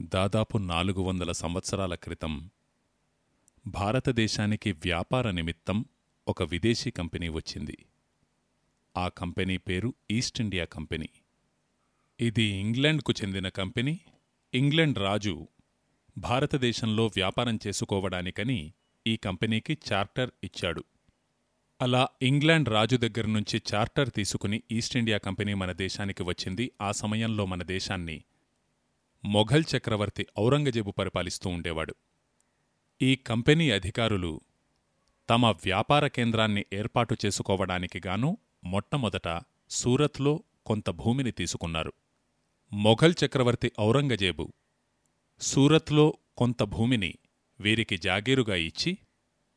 దాదాపు నాలుగు వందల సంవత్సరాల క్రితం భారతదేశానికి వ్యాపార నిమిత్తం ఒక విదేశీ కంపెనీ వచ్చింది. ఆ కంపెనీ పేరు ఈస్ట్ ఇండియా కంపెనీ. ఇది ఇంగ్లాండ్కు చెందిన కంపెనీ. ఇంగ్లాండ్ రాజు భారతదేశంలో వ్యాపారం చేసుకోవడానికని ఈ కంపెనీకి చార్టర్ ఇచ్చాడు. అలా ఇంగ్లాండ్ రాజు దగ్గర నుంచి చార్టర్ తీసుకుని ఈస్ట్ ఇండియా కంపెనీ మన దేశానికి వచ్చింది. ఆ సమయంలో మన దేశాన్ని మొఘల్ చక్రవర్తి ఔరంగజేబు పరిపాలిస్తూ ఉండేవాడు. ఈ కంపెనీ అధికారులు తమ వ్యాపార కేంద్రాన్ని ఏర్పాటు చేసుకోవడానికి గాను మొట్టమొదట సూరత్లో కొంత భూమిని తీసుకున్నారు. మొఘల్ చక్రవర్తి ఔరంగజేబు సూరత్లో కొంత భూమిని వీరికి జాగీరుగా ఇచ్చి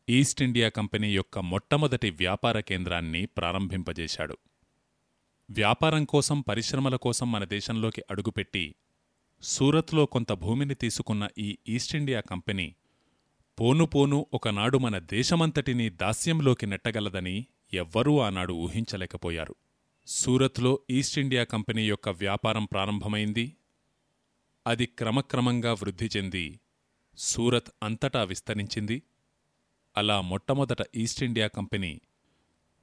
ఈస్ట్ ఇండియా కంపెనీ యొక్క మొట్టమొదటి వ్యాపార కేంద్రాన్ని ప్రారంభింపజేశాడు. వ్యాపారం కోసం పరిశ్రమల కోసం మన దేశంలోకి అడుగుపెట్టి సూరత్లో కొంత భూమిని తీసుకున్న ఈ ఈస్ట్ ఇండియా కంపెనీ పోను పోను ఒకనాడు మన దేశమంతటినీ దాస్యంలోకి నెట్టగలదని ఎవ్వరూ ఆనాడు ఊహించలేకపోయారు. సూరత్లో ఈస్ట్ ఇండియా కంపెనీ యొక్క వ్యాపారం ప్రారంభమైంది. అది క్రమక్రమంగా వృద్ధి చెంది సూరత్ అంతటా విస్తరించింది. అలా మొట్టమొదట East India Company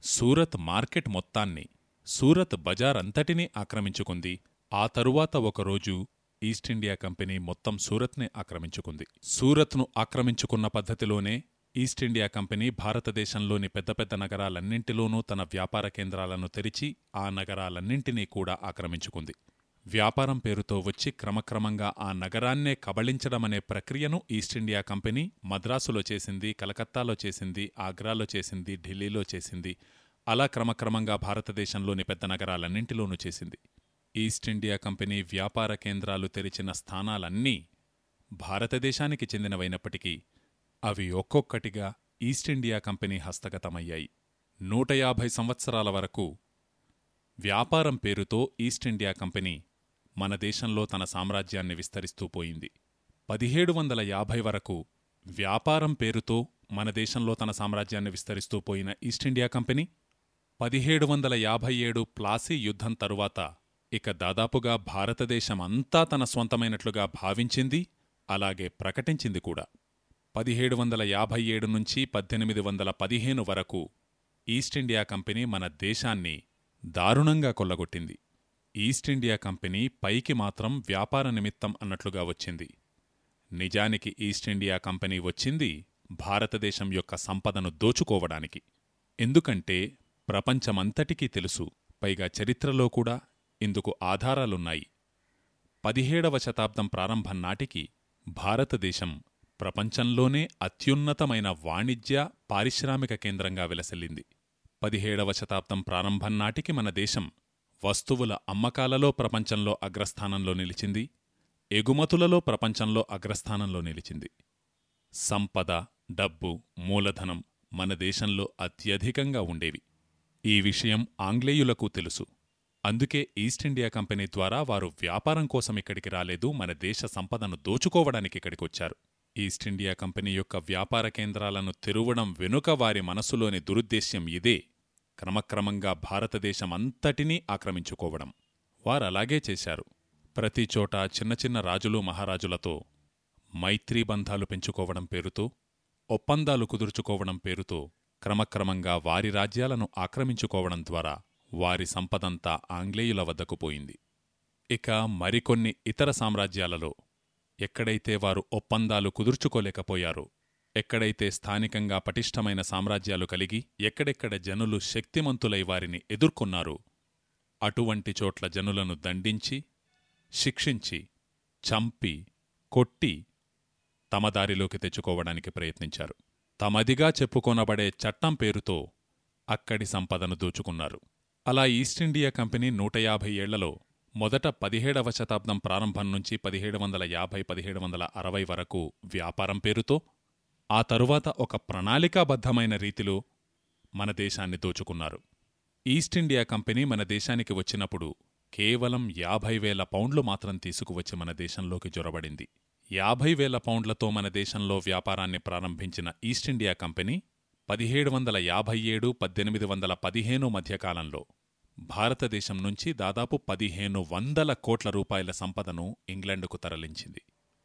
Surat market మొత్తాన్ని సూరత్ బజార్ అంతటినీ ఆక్రమించుకుంది. ఆ తరువాత ఒకరోజు ఈస్ట్ ఇండియా కంపెనీ మొత్తం సూరత్నే ఆక్రమించుకుంది. సూరత్ను ఆక్రమించుకున్న పద్ధతిలోనే ఈస్ట్ ఇండియా కంపెనీ భారతదేశంలోని పెద్ద పెద్ద నగరాలన్నింటిలోనూ తన వ్యాపార కేంద్రాలను తెరిచి ఆ నగరాలన్నింటినీ కూడా ఆక్రమించుకుంది. వ్యాపారం పేరుతో వచ్చి క్రమక్రమంగా ఆ నగరాన్నే కబళించడమనే ప్రక్రియను ఈస్ట్ ఇండియా కంపెనీ మద్రాసులో చేసింది కలకత్తాలో చేసింది ఆగ్రాలో చేసింది ఢిల్లీలో చేసింది. అలా క్రమక్రమంగా భారతదేశంలోని పెద్ద నగరాలన్నింటిలోనూ చేసింది. ఈస్ట్ ఇండియా కంపెనీ వ్యాపార కేంద్రాలు తెరిచిన స్థానాలన్నీ భారతదేశానికి చెందినవైనప్పటికీ అవి ఒక్కొక్కటిగా ఈస్ట్ ఇండియా కంపెనీ హస్తగతమయ్యాయి. నూట యాభై సంవత్సరాల వరకు వ్యాపారం పేరుతో ఈస్ట్ ఇండియా కంపెనీ మన దేశంలో తన సామ్రాజ్యాన్ని విస్తరిస్తూ పోయింది. పదిహేడు వందల యాభై వరకు వ్యాపారం పేరుతో మన దేశంలో తన సామ్రాజ్యాన్ని విస్తరిస్తూ పోయిన ఈస్ట్ ఇండియా కంపెనీ పదిహేడు వందల యాభై ఏడు ప్లాసీ యుద్ధం తరువాత ఇక దాదాపుగా భారతదేశం అంతా తన స్వంతమైనట్లుగా భావించింది అలాగే ప్రకటించింది కూడా. పదిహేడు వందల యాభై ఏడు నుంచి పద్దెనిమిది వందల పదిహేను వరకు ఈస్ట్ ఇండియా కంపెనీ మన దేశాన్ని దారుణంగా కొల్లగొట్టింది. ఈస్ట్ ఇండియా కంపెనీ పైకి మాత్రం వ్యాపార నిమిత్తం అన్నట్లుగా వచ్చింది. నిజానికి ఈస్ట్ ఇండియా కంపెనీ వచ్చింది భారతదేశం యొక్క సంపదను దోచుకోవడానికి. ఎందుకంటే ప్రపంచమంతటికీ తెలుసు పైగా చరిత్రలో కూడా ఇందుకు ఆధారాలున్నాయి. పదిహేడవ శతాబ్దం ప్రారంభం నాటికి భారతదేశం ప్రపంచంలోనే అత్యున్నతమైన వాణిజ్య పారిశ్రామిక కేంద్రంగా విలసిల్లింది. పదిహేడవ శతాబ్దం ప్రారంభం నాటికి మన దేశం వస్తువుల అమ్మకాలలో ప్రపంచంలో అగ్రస్థానంలో నిలిచింది. ఎగుమతులలో ప్రపంచంలో అగ్రస్థానంలో నిలిచింది. సంపద డబ్బు మూలధనం మన దేశంలో అత్యధికంగా ఉండేవి. ఈ విషయం ఆంగ్లేయులకు తెలుసు. అందుకే ఈస్ట్ ఇండియా కంపెనీ ద్వారా వారు వ్యాపారం కోసం ఇక్కడికి రాలేదు మన దేశ సంపదను దోచుకోవడానికి ఇక్కడికొచ్చారు ఈస్ట్ ఇండియా కంపెనీ యొక్క వ్యాపార కేంద్రాలను తెరువడం వెనుక వారి మనసులోని దురుద్దేశ్యం ఇదే. క్రమక్రమంగా భారతదేశం అంతటినీ ఆక్రమించుకోవడం. వారలాగే చేశారు. ప్రతిచోటా చిన్న చిన్న రాజులు మహారాజులతో మైత్రీబంధాలు పెంచుకోవడం పేరుతో ఒప్పందాలు కుదుర్చుకోవడం పేరుతో క్రమక్రమంగా వారి రాజ్యాలను ఆక్రమించుకోవడం ద్వారా వారి సంపదంతా ఆంగ్లేయుల వద్దకు పోయింది. ఇక మరికొన్ని ఇతర సామ్రాజ్యాలలో ఎక్కడైతే వారు ఒప్పందాలు కుదుర్చుకోలేకపోయారో ఎక్కడైతే స్థానికంగా పటిష్టమైన సామ్రాజ్యాలు కలిగి ఎక్కడెక్కడ జనులు శక్తిమంతులై వారిని ఎదుర్కొన్నారో అటువంటి చోట్ల జనులను దండించి శిక్షించి చంపి కొట్టి తమ దారిలోకి తెచ్చుకోవడానికి ప్రయత్నించారు. తమదిగా చెప్పుకొనబడే చట్టం పేరుతో అక్కడి సంపదను దోచుకున్నారు. అలా ఈస్ట్ ఇండియా కంపెనీ నూట యాభై ఏళ్ళలో మొదట పదిహేడవ శతాబ్దం ప్రారంభం నుంచి పదిహేడు వందల యాభై పదిహేడు వందల అరవై వరకు వ్యాపారం పేరుతో ఆ తరువాత ఒక ప్రణాళికాబద్ధమైన రీతిలో మన దేశాన్ని దోచుకున్నారు. ఈస్ట్ ఇండియా కంపెనీ మన దేశానికి వచ్చినప్పుడు కేవలం యాభై వేల పౌండ్లు మాత్రం తీసుకువచ్చి మన దేశంలోకి జొరబడింది. యాభై వేల పౌండ్లతో మన దేశంలో వ్యాపారాన్ని ప్రారంభించిన ఈస్ట్ ఇండియా కంపెనీ పదిహేడు వందల యాభై ఏడు పద్దెనిమిది వందల పదిహేను మధ్యకాలంలో భారతదేశం నుంచి దాదాపు పదిహేను వందల కోట్ల రూపాయల సంపదను ఇంగ్లండుకు తరలించింది.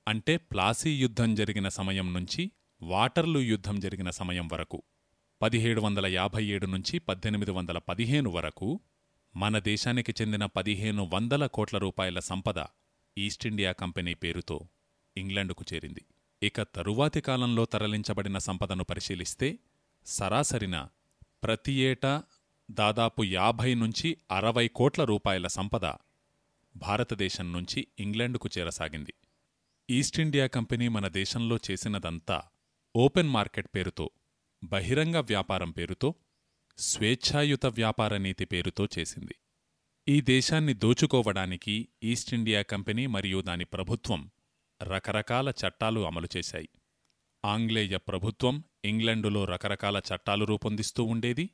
అంటే ప్లాసీ యుద్ధం జరిగిన సమయం నుంచి వాటర్లూ యుద్ధం జరిగిన సమయం వరకు పదిహేడు వందల యాభై ఏడు నుంచి పద్దెనిమిది వందల పదిహేను వరకు మన దేశానికి చెందిన పదిహేను వందల కోట్ల రూపాయల సంపద ఈస్టిండియా కంపెనీ పేరుతో ఇంగ్లండుకు చేరింది. ఇక తరువాతి కాలంలో తరలించబడిన సంపదను పరిశీలిస్తే సరాసరిన ప్రతి ఏటా దాదాపు యాభై నుంచి అరవై కోట్ల రూపాయల సంపద భారతదేశం నుంచి ఇంగ్లండుకు చేరసాగింది. ఈస్టిండియా కంపెనీ మన దేశంలో చేసినదంతా ఓపెన్ మార్కెట్ పేరుతో బహిరంగ వ్యాపారం పేరుతో స్వేచ్ఛాయుత వ్యాపార నీతి పేరుతో చేసింది. ఈ దేశాన్ని దోచుకోవడానికి ఈస్టిండియా కంపెనీ మరియు దాని ప్రభుత్వం రకరకాల చట్టాలు అమలు చేశాయి. ఆంగ్లేయ ప్రభుత్వం ఇంగ్లండులో రకరకాల చట్టాలు రూపొందిస్తూ ఉండేది.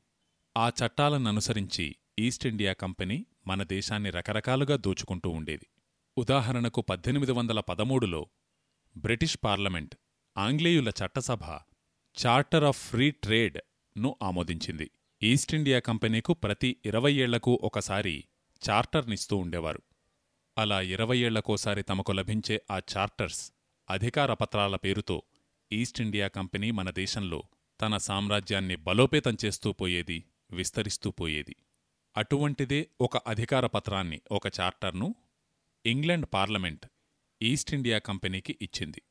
ఆ చట్టాలననుసరించి ఈస్టిండియా కంపెనీ మన దేశాన్ని రకరకాలుగా దోచుకుంటూ ఉండేది. ఉదాహరణకు పద్దెనిమిది వందల పదమూడులో బ్రిటిష్ పార్లమెంట్ ఆంగ్లేయుల చట్టసభ చార్టర్ ఆఫ్ ఫ్రీ ట్రేడ్ను ఆమోదించింది. ఈస్టిండియా కంపెనీకు ప్రతి ఇరవై ఏళ్ళకు ఒకసారి చార్టర్నిస్తూ ఉండేవారు. అలా ఇరవై ఏళ్ళకోసారి తమకు లభించే ఆ చార్టర్స్ అధికార పత్రాల పేరుతో ఈస్టిండియా కంపెనీ మన దేశంలో తన సామ్రాజ్యాన్ని బలోపేతం చేస్తూ పోయేది విస్తరిస్తూ పోయేది. అటువంటిదే ఒక అధికార పత్రాన్ని ఒక చార్టర్ను ఇంగ్లండ్ పార్లమెంట్ ఈస్టిండియా కంపెనీకి ఇచ్చింది.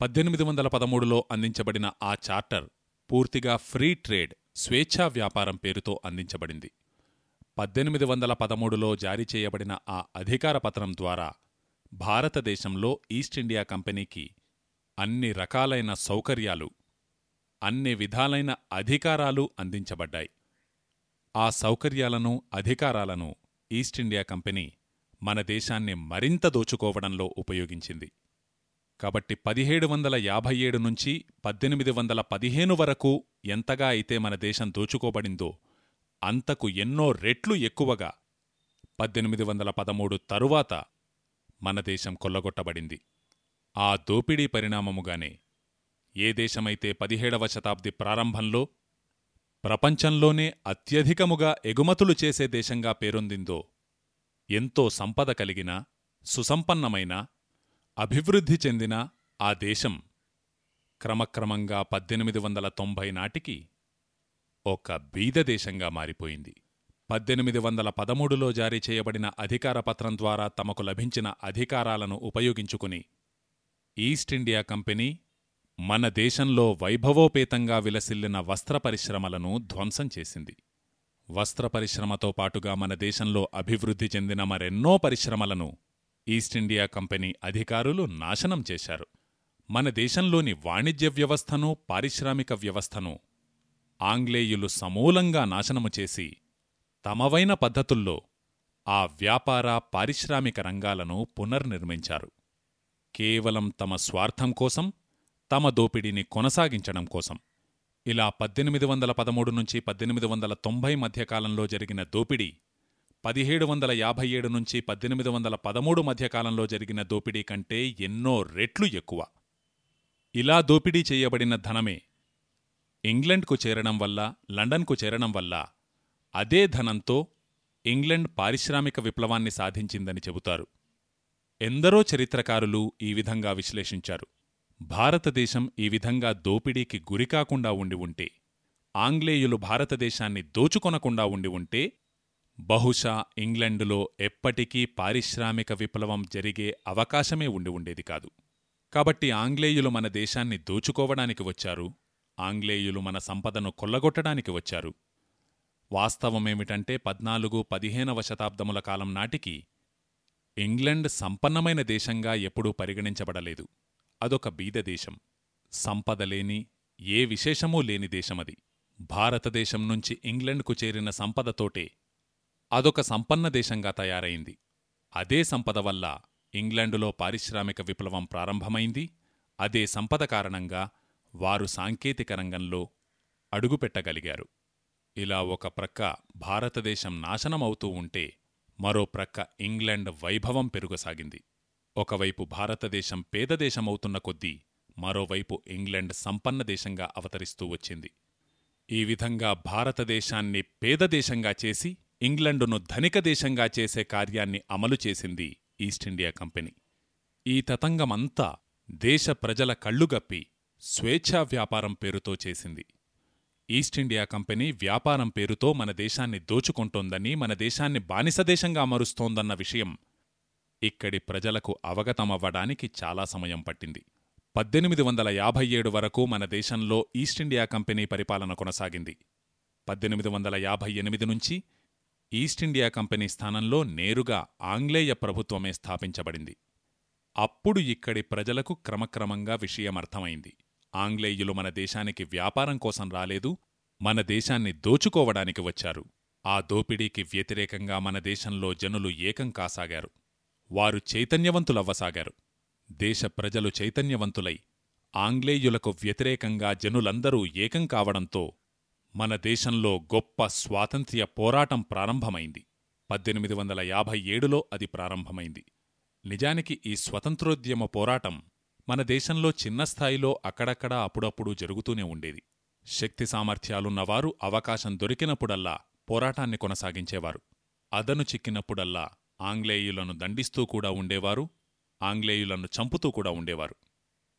పద్దెనిమిది వందల పదమూడులో అందించబడిన ఆ చార్టర్ పూర్తిగా ఫ్రీ ట్రేడ్ స్వేచ్ఛా వ్యాపారం పేరుతో అందించబడింది. పద్దెనిమిది వందల పదమూడులో జారీ చేయబడిన ఆ అధికార పత్రం ద్వారా భారతదేశంలో ఈస్టిండియా కంపెనీకి అన్ని రకాలైన సౌకర్యాలు అన్ని విధాలైన అధికారాలు అందించబడ్డాయి. ఆ సౌకర్యాలను అధికారాలను ఈస్టిండియా కంపెనీ మన దేశాన్ని మరింత దోచుకోవడంలో ఉపయోగించింది. కాబట్టి పదిహేడు వందల యాభై ఏడు నుంచి పద్దెనిమిది వందల పదిహేను వరకు ఎంతగా అయితే మన దేశం దోచుకోబడిందో అంతకు ఎన్నో రెట్లు ఎక్కువగా పద్దెనిమిది వందల పదమూడు తరువాత మన దేశం కొల్లగొట్టబడింది. ఆ దోపిడీ పరిణామముగానే ఏ దేశమైతే పదిహేడవ శతాబ్ది ప్రారంభంలో ప్రపంచంలోనే అత్యధికముగా ఎగుమతులు చేసే దేశంగా పేరొందిందో ఎంతో సంపద కలిగిన సుసంపన్నమైన అభివృద్ధి చెందిన ఆ దేశం క్రమక్రమంగా పద్దెనిమిది వందల తొంభై నాటికి ఒక బీదదేశంగా మారిపోయింది. పద్దెనిమిది వందల పదమూడులో జారీ చేయబడిన అధికారపత్రం ద్వారా తమకు లభించిన అధికారాలను ఉపయోగించుకుని ఈస్ట్ ఇండియా కంపెనీ మన దేశంలో వైభవోపేతంగా విలసిల్లిన వస్త్ర పరిశ్రమలను ధ్వంసం చేసింది. వస్త్ర పరిశ్రమతో పాటుగా మన దేశంలో అభివృద్ధి చెందిన మరెన్నో పరిశ్రమలను ఈస్ట్ ఇండియా కంపెనీ అధికారులు నాశనం చేశారు. మన దేశంలోని వాణిజ్య వ్యవస్థను పారిశ్రామిక వ్యవస్థను ఆంగ్లేయులు సమూలంగా నాశనము చేసి తమవైన పద్ధతుల్లో ఆ వ్యాపార పారిశ్రామిక రంగాలను పునర్నిర్మించారు. కేవలం తమ స్వార్థం కోసం తమ దోపిడీని కొనసాగించడం కోసం. ఇలా పద్దెనిమిది వందల పదమూడు నుంచి పద్దెనిమిది వందల తొంభై మధ్యకాలంలో జరిగిన దోపిడీ పదిహేడు వందల యాభై ఏడు నుంచి పద్దెనిమిది వందల పదమూడు మధ్యకాలంలో జరిగిన దోపిడీ కంటే ఎన్నో రెట్లు ఎక్కువ. ఇలా దోపిడీ చేయబడిన ధనమే ఇంగ్లండ్కు చేరడం వల్ల లండన్కు చేరడం వల్ల అదే ధనంతో ఇంగ్లండ్ పారిశ్రామిక విప్లవాన్ని సాధించిందని చెబుతారు. ఎందరో చరిత్రకారులు ఈ విధంగా విశ్లేషించారు. భారతదేశం ఈ విధంగా దోపిడీకి గురికాకుండా ఉండి ఉంటే ఆంగ్లేయులు భారతదేశాన్ని దోచుకొనకుండా ఉండి ఉంటే బహుశా ఇంగ్లండులో ఎప్పటికీ పారిశ్రామిక విప్లవం జరిగే అవకాశమే ఉండి ఉండేది కాదు. కాబట్టి ఆంగ్లేయులు మన దేశాన్ని దోచుకోవడానికి వచ్చారు ఆంగ్లేయులు మన సంపదను కొల్లగొట్టడానికి వచ్చారు. వాస్తవమేమిటంటే పద్నాలుగు పదిహేనవ శతాబ్దముల కాలం నాటికి ఇంగ్లండ్ సంపన్నమైన దేశంగా ఎప్పుడూ పరిగణించబడలేదు. అదొక బీదదేశం సంపదలేని ఏ విశేషమూ లేని దేశమది భారతదేశం నుంచి ఇంగ్లండ్కు చేరిన సంపదతోటే అదొక సంపన్న దేశంగా తయారైంది. అదే సంపద వల్ల ఇంగ్లండులో పారిశ్రామిక విప్లవం ప్రారంభమైంది. అదే సంపద కారణంగా వారు సాంకేతిక రంగంలో అడుగుపెట్టగలిగారు ఇలా ఒక ప్రక్క భారతదేశం నాశనమవుతూ ఉంటే మరో ప్రక్క ఇంగ్లండ్ వైభవం పెరుగసాగింది. ఒకవైపు భారతదేశం పేదదేశమవుతున్న కొద్దీ మరోవైపు ఇంగ్లండ్ సంపన్న దేశంగా అవతరిస్తూ వచ్చింది. ఈ విధంగా భారతదేశాన్ని పేదదేశంగా చేసి ఇంగ్లండును ధనిక దేశంగా చేసే కార్యాన్ని అమలు చేసింది ఈస్టిండియా కంపెనీ. ఈ తతంగమంతా దేశ ప్రజల కళ్ళుగప్పి స్వేచ్ఛా వ్యాపారం పేరుతో చేసింది. ఈస్టిండియా కంపెనీ వ్యాపారం పేరుతో మన దేశాన్ని దోచుకుంటోందని మన దేశాన్ని బానిసదేశంగా మరుస్తోందన్న విషయం ఇక్కడి ప్రజలకు అవగతమవ్వడానికి చాలా సమయం పట్టింది. పద్దెనిమిది వందల యాభై ఏడు వరకు మన దేశంలో ఈస్టిండియా కంపెనీ పరిపాలన కొనసాగింది. పద్దెనిమిది వందల యాభై ఎనిమిది నుంచి ఈస్టిండియా కంపెనీ స్థానంలో నేరుగా ఆంగ్లేయ ప్రభుత్వమే స్థాపించబడింది. అప్పుడు ఇక్కడి ప్రజలకు క్రమక్రమంగా విషయమర్థమైంది ఆంగ్లేయులు మన దేశానికి వ్యాపారం కోసం రాలేదు మన దేశాన్ని దోచుకోవడానికి వచ్చారు. ఆ దోపిడీకి వ్యతిరేకంగా మన దేశంలో జనులు ఏకం కాసాగారు. వారు చైతన్యవంతులవ్వసాగారు. దేశ ప్రజలు చైతన్యవంతులై ఆంగ్లేయులకు వ్యతిరేకంగా జనులందరూ ఏకం కావడంతో మన దేశంలో గొప్ప స్వాతంత్ర్య పోరాటం ప్రారంభమైంది. పద్దెనిమిది వందల యాభై ఏడులో అది ప్రారంభమైంది. నిజానికి ఈ స్వతంత్రోద్యమ పోరాటం మన దేశంలో చిన్న స్థాయిలో అక్కడక్కడా అప్పుడప్పుడు జరుగుతూనే ఉండేది. శక్తి సామర్థ్యాలున్నవారు అవకాశం దొరికినప్పుడల్లా పోరాటాన్ని కొనసాగించేవారు. అదను చిక్కినప్పుడల్లా ఆంగ్లేయులను దండిస్తూ కూడా ఉండేవారు ఆంగ్లేయులను చంపుతూ కూడా ఉండేవారు.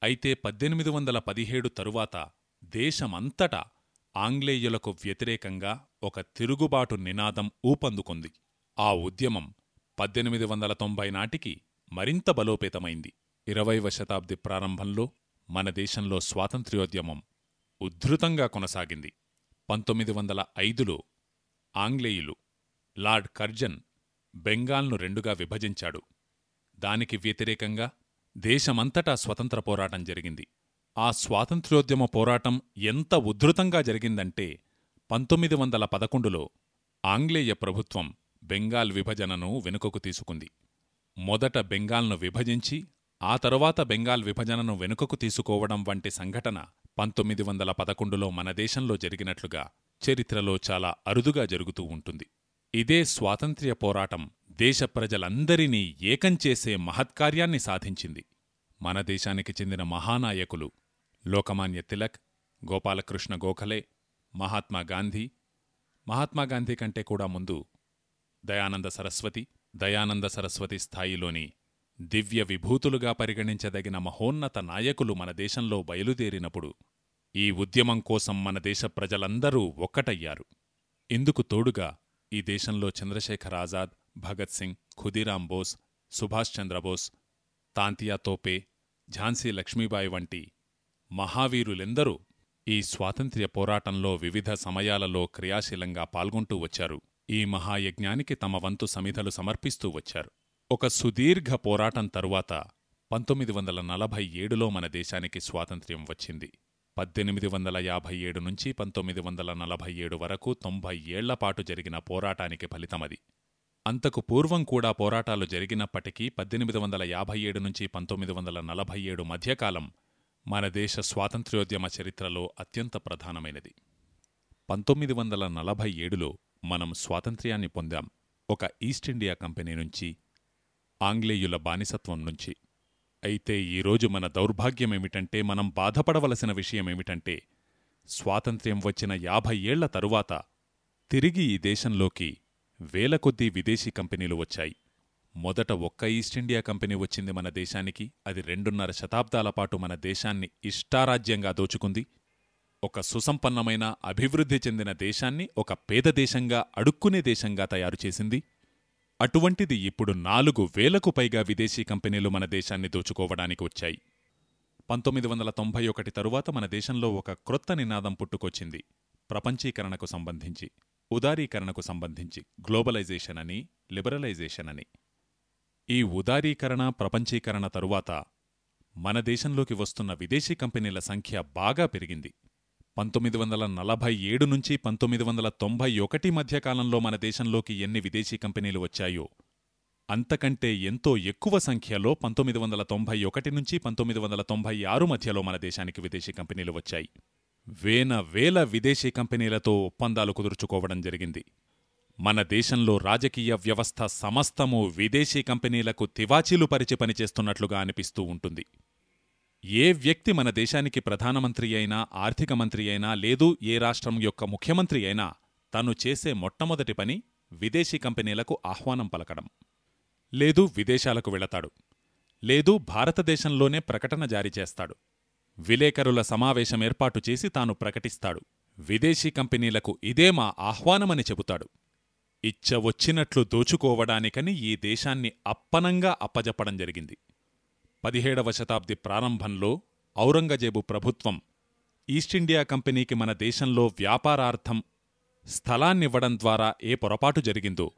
అయితే పద్దెనిమిది వందల పదిహేడు తరువాత దేశమంతటా ఆంగ్లేయులకు వ్యతిరేకంగా ఒక తిరుగుబాటు నినాదం ఊపందుకుంది. ఆ ఉద్యమం పద్దెనిమిది వందల తొంభై నాటికి మరింత బలోపేతమైంది. ఇరవైవ శతాబ్ది ప్రారంభంలో మన దేశంలో స్వాతంత్ర్యోద్యమం ఉద్ధృతంగా కొనసాగింది. పంతొమ్మిది వందల ఐదులో ఆంగ్లేయులు లార్డ్ కర్జన్ బెంగాల్ను రెండుగా విభజించాడు. దానికి వ్యతిరేకంగా దేశమంతటా స్వతంత్ర పోరాటం జరిగింది. ఆ స్వాతంత్ర్యోద్యమ పోరాటం ఎంత ఉద్ధృతంగా జరిగిందంటే పంతొమ్మిది వందల పదకొండులో ఆంగ్లేయ ప్రభుత్వం బెంగాల్ విభజనను వెనుకకు తీసుకుంది. మొదట బెంగాల్ను విభజించి ఆ తరువాత బెంగాల్ విభజనను వెనుకకు తీసుకోవడం వంటి సంఘటన పంతొమ్మిది వందల పదకొండులో మన దేశంలో జరిగినట్లుగా చరిత్రలో చాలా అరుదుగా జరుగుతూ ఉంటుంది. ఇదే స్వాతంత్ర్య పోరాటం దేశ ప్రజలందరినీ ఏకం చేసే మహత్కార్యాన్ని సాధించింది. మన దేశానికి చెందిన మహానాయకులు లోకమాన్య తిలక్ గోపాలకృష్ణ గోఖలే మహాత్మాగాంధీ మహాత్మాగాంధీ కంటే కూడా ముందు దయానంద సరస్వతి దయానంద సరస్వతి స్థాయిలోని దివ్య విభూతులుగా పరిగణించదగిన మహోన్నత నాయకులు మన దేశంలో బయలుదేరినప్పుడు ఈ ఉద్యమం కోసం మన దేశ ప్రజలందరూ ఒక్కటయ్యారు. ఇందుకు తోడుగా ఈ దేశంలో చంద్రశేఖర్ ఆజాద్ భగత్ సింగ్ ఖుదీరాం బోస్ సుభాష్ చంద్రబోస్ తాంతియా తోపే ఝాన్సీ లక్ష్మీబాయి వంటి మహావీరులెందరూ ఈ స్వాతంత్ర్య పోరాటంలో వివిధ సమయాలలో క్రియాశీలంగా పాల్గొంటూ వచ్చారు. ఈ మహాయజ్ఞానికి తమ వంతు సమిధలు సమర్పిస్తూ వచ్చారు. ఒక సుదీర్ఘ పోరాటం తరువాత పంతొమ్మిది వందల నలభై ఏడులో మన దేశానికి స్వాతంత్ర్యం వచ్చింది. పద్దెనిమిది వందల యాభై ఏడు నుంచి పంతొమ్మిది వందల నలభై ఏడు వరకు తొంభై ఏళ్ళపాటు జరిగిన పోరాటానికి ఫలితమది. అంతకు పూర్వం కూడా పోరాటాలు జరిగినప్పటికీ పద్దెనిమిది వందల యాభై ఏడు నుంచి పంతొమ్మిది వందల నలభై ఏడు మధ్యకాలం మన దేశ స్వాతంత్ర్యోద్యమ చరిత్రలో అత్యంత ప్రధానమైనది. పంతొమ్మిది వందల నలభై ఏడులో మనం స్వాతంత్ర్యాన్ని పొందాం. ఒక ఈస్టిండియా కంపెనీ నుంచి ఆంగ్లేయుల బానిసత్వం నుంచి. అయితే ఈరోజు మన దౌర్భాగ్యమేమిటంటే మనం బాధపడవలసిన విషయమేమిటంటే స్వాతంత్ర్యం వచ్చిన యాభై ఏళ్ళ తరువాత తిరిగి ఈ దేశంలోకి వేల కొద్దీ విదేశీ కంపెనీలు వచ్చాయి. మొదట ఒక్క ఈస్టిండియా కంపెనీ వచ్చింది మన దేశానికి అది రెండున్నర శతాబ్దాల పాటు మన దేశాన్ని ఇష్టారాజ్యంగా దోచుకుంది. ఒక సుసంపన్నమైన అభివృద్ధి చెందిన దేశాన్ని ఒక పేద దేశంగా అడుక్కునే దేశంగా తయారు చేసింది. అటువంటిది ఇప్పుడు నాలుగు వేలకు పైగా విదేశీ కంపెనీలు మన దేశాన్ని దోచుకోవడానికి వచ్చాయి. పంతొమ్మిది వందల తొంభై ఒకటి తరువాత మన దేశంలో ఒక క్రొత్త నినాదం పుట్టుకొచ్చింది. ప్రపంచీకరణకు సంబంధించి ఉదారీకరణకు సంబంధించి గ్లోబలైజేషన్ అని లిబరలైజేషన్ అని. ఈ ఉదారీకరణ ప్రపంచీకరణ తరువాత మన దేశంలోకి వస్తున్న విదేశీ కంపెనీల సంఖ్య బాగా పెరిగింది. పంతొమ్మిది వందల నలభై ఏడు నుంచి పంతొమ్మిది వందల తొంభై ఒకటి మధ్యకాలంలో మన దేశంలోకి ఎన్ని విదేశీ కంపెనీలు వచ్చాయో అంతకంటే ఎంతో ఎక్కువ సంఖ్యలో పంతొమ్మిది వందల తొంభై ఒకటి నుంచి పంతొమ్మిది వందల తొంభై ఆరు మధ్యలో మన దేశానికి విదేశీ కంపెనీలు వచ్చాయి. వేన వేల విదేశీ కంపెనీలతో ఒప్పందాలు కుదుర్చుకోవడం జరిగింది. మన దేశంలో రాజకీయ వ్యవస్థ సమస్తము విదేశీ కంపెనీలకు తివాచీలు పరిచి పనిచేస్తున్నట్లుగా అనిపిస్తూ ఉంటుంది. ఏ వ్యక్తి మన దేశానికి ప్రధానమంత్రి అయినా ఆర్థిక మంత్రి అయినా లేదు ఏ రాష్ట్రం యొక్క ముఖ్యమంత్రి అయినా తను చేసే మొట్టమొదటి పని విదేశీ కంపెనీలకు ఆహ్వానం పలకడం. లేదు విదేశాలకు వెళతాడు. లేదు భారతదేశంలోనే ప్రకటన జారీ చేస్తాడు. విలేకరుల సమావేశం ఏర్పాటు చేసి తాను ప్రకటిస్తాడు. విదేశీ కంపెనీలకు ఇదే మా ఆహ్వానమని చెబుతాడు. ఇచ్చ వచ్చినట్లు దోచుకోవడానికని ఈ దేశాన్ని అప్పనంగా అప్పజెప్పడం జరిగింది. పదిహేడవ శతాబ్ది ప్రారంభంలో ఔరంగజేబు ప్రభుత్వం ఈస్టిండియా కంపెనీకి మన దేశంలో వ్యాపారార్థం స్థలాన్నివ్వడం ద్వారా ఏ పొరపాటు జరిగిందో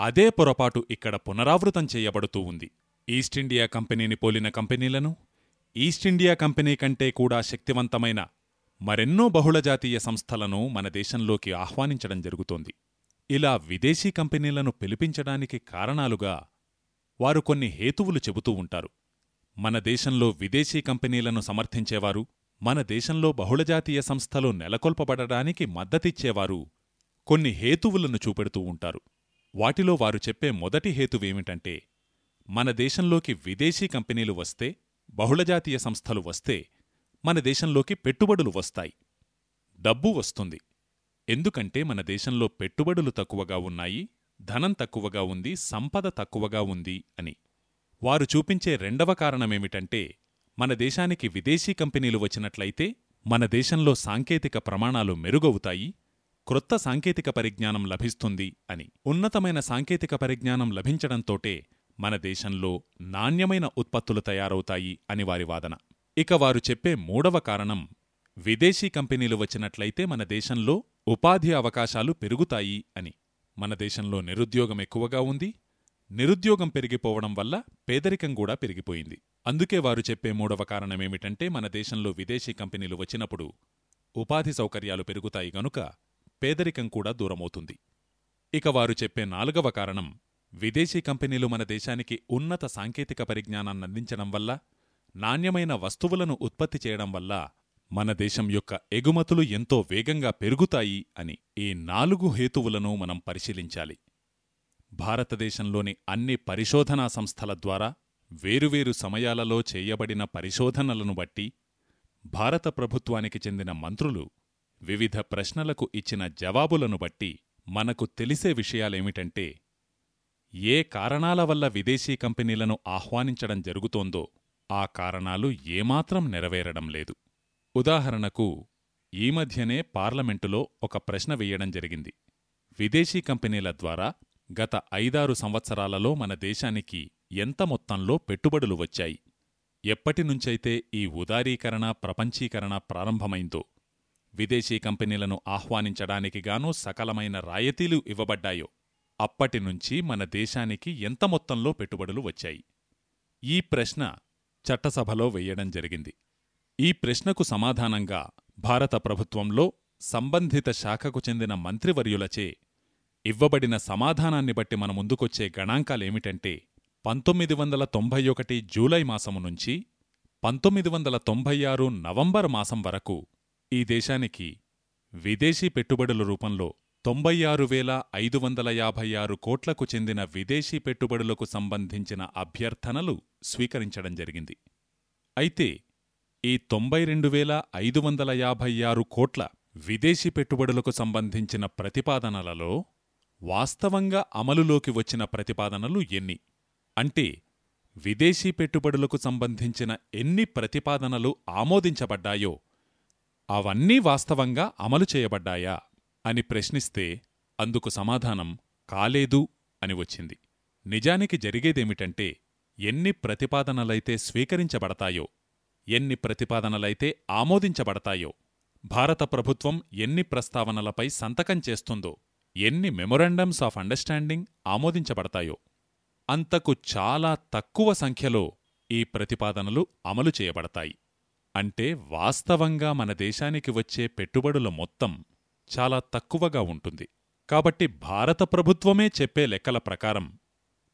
అదే పొరపాటు ఇక్కడ పునరావృతం చేయబడుతూ ఉంది. ఈస్టిండియా కంపెనీని పోలిన కంపెనీలను ఈస్టిండియా కంపెనీ కంటే కూడా శక్తివంతమైన మరెన్నో బహుళజాతీయ సంస్థలను మన దేశంలోకి ఆహ్వానించడం జరుగుతోంది. ఇలా విదేశీ కంపెనీలను పిలిపించడానికి కారణాలుగా వారు కొన్ని హేతువులు చెబుతూ ఉంటారు. మన దేశంలో విదేశీ కంపెనీలను సమర్థించేవారు మన దేశంలో బహుళజాతీయ సంస్థలు నెలకొల్పబడడానికి మద్దతిచ్చేవారు కొన్ని హేతువులను చూపెడుతూ ఉంటారు. వాటిలో వారు చెప్పే మొదటి హేతువేమిటంటే మన దేశంలోకి విదేశీ కంపెనీలు వస్తే బహుళజాతీయ సంస్థలు వస్తే మన దేశంలోకి పెట్టుబడులు వస్తాయి. డబ్బు వస్తుంది. ఎందుకంటే మన దేశంలో పెట్టుబడులు తక్కువగా ఉన్నాయి ధనం తక్కువగా ఉంది సంపద తక్కువగా ఉంది అని. వారు చూపించే రెండవ కారణమేమిటంటే మన దేశానికి విదేశీ కంపెనీలు వచ్చినట్లయితే మన దేశంలో సాంకేతిక ప్రమాణాలు మెరుగవుతాయి క్రొత్త సాంకేతిక పరిజ్ఞానం లభిస్తుంది అని. ఉన్నతమైన సాంకేతిక పరిజ్ఞానం లభించడంతోటే మన దేశంలో నాణ్యమైన ఉత్పత్తులు తయారవుతాయి అని వారి వాదన. ఇక వారు చెప్పే మూడవ కారణం విదేశీ కంపెనీలు వచ్చినట్లయితే మన దేశంలో ఉపాధి అవకాశాలు పెరుగుతాయి అని. మన దేశంలో నిరుద్యోగం ఎక్కువగా ఉంది నిరుద్యోగం పెరిగిపోవడం వల్ల పేదరికం కూడా పెరిగిపోయింది. అందుకే వారు చెప్పే మూడవ కారణమేమిటంటే మన దేశంలో విదేశీ కంపెనీలు వచ్చినప్పుడు ఉపాధి సౌకర్యాలు పెరుగుతాయి గనుక పేదరికం కూడా దూరమవుతుంది. ఇక వారు చెప్పే నాలుగవ కారణం విదేశీ కంపెనీలు మన దేశానికి ఉన్నత సాంకేతిక పరిజ్ఞానాన్నందించడం వల్ల నాణ్యమైన వస్తువులను ఉత్పత్తి చేయడం వల్ల మన దేశం యొక్క ఎగుమతులు ఎంతో వేగంగా పెరుగుతాయి అని ఈ నాలుగు హేతువులను మనం పరిశీలించాలి. భారతదేశంలోని అన్ని పరిశోధనా సంస్థల ద్వారా వేరువేరు సమయాలలో చేయబడిన పరిశోధనలను బట్టి భారత ప్రభుత్వానికి చెందిన మంత్రులు వివిధ ప్రశ్నలకు ఇచ్చిన జవాబులను బట్టి మనకు తెలిసే విషయాలేమిటంటే ఏ కారణాల వల్ల విదేశీ కంపెనీలను ఆహ్వానించడం జరుగుతోందో ఆ కారణాలు ఏమాత్రం నెరవేరడం లేదు. ఉదాహరణకు ఈ మధ్యనే పార్లమెంటులో ఒక ప్రశ్న వెయ్యడం జరిగింది. విదేశీ కంపెనీల ద్వారా గత ఐదారు సంవత్సరాలలో మన దేశానికి ఎంత మొత్తంలో పెట్టుబడులు వచ్చాయి? ఎప్పటినుంచైతే ఈ ఉదారీకరణ ప్రపంచీకరణ ప్రారంభమైందో విదేశీ కంపెనీలను ఆహ్వానించడానికి గాను సకలమైన రాయతీలు ఇవ్వబడ్డాయో అప్పటినుంచి మన దేశానికి ఎంత మొత్తంలో పెట్టుబడులు వచ్చాయి? ఈ ప్రశ్న చట్టసభలో వెయ్యడం జరిగింది. ఈ ప్రశ్నకు సమాధానంగా భారత ప్రభుత్వంలో సంబంధిత శాఖకు చెందిన మంత్రివర్యులచే ఇవ్వబడిన సమాధానాన్ని బట్టి మన ముందుకొచ్చే గణాంకాలేమిటంటే పంతొమ్మిది వందల తొంభై ఒకటి జూలై మాసము నుంచి పంతొమ్మిది వందల తొంభై ఆరు నవంబర్ మాసం వరకు ఈ దేశానికి విదేశీ పెట్టుబడుల రూపంలో తొంభై ఆరు వేల ఐదు వందల యాభై ఆరు కోట్లకు చెందిన విదేశీ పెట్టుబడులకు సంబంధించిన అభ్యర్థనలు స్వీకరించడం జరిగింది. అయితే ఈ తొంభై రెండు వేల ఐదు వందల యాభై ఆరు కోట్ల విదేశీ పెట్టుబడులకు సంబంధించిన ప్రతిపాదనలలో వాస్తవంగా అమలులోకి వచ్చిన ప్రతిపాదనలు ఎన్ని? అంటే విదేశీ పెట్టుబడులకు సంబంధించిన ఎన్ని ప్రతిపాదనలు ఆమోదించబడ్డాయో అవన్నీ వాస్తవంగా అమలు చేయబడ్డాయా అని ప్రశ్నిస్తే అందుకు సమాధానం కాలేదు అని వచ్చింది. నిజానికి జరిగేదేమిటంటే ఎన్ని ప్రతిపాదనలైతే స్వీకరించబడతాయో ఎన్ని ప్రతిపాదనలైతే ఆమోదించబడతాయో భారత ప్రభుత్వం ఎన్ని ప్రస్తావనలపై సంతకం చేస్తుందో ఎన్ని మెమొరండమ్స్ ఆఫ్ అండర్స్టాండింగ్ ఆమోదించబడతాయో. అంతకు చాలా తక్కువ సంఖ్యలో ఈ ప్రతిపాదనలు అమలు చేయబడతాయి. అంటే వాస్తవంగా మన దేశానికి వచ్చే పెట్టుబడుల మొత్తం చాలా తక్కువగా ఉంటుంది. కాబట్టి భారత ప్రభుత్వమే చెప్పే లెక్కల ప్రకారం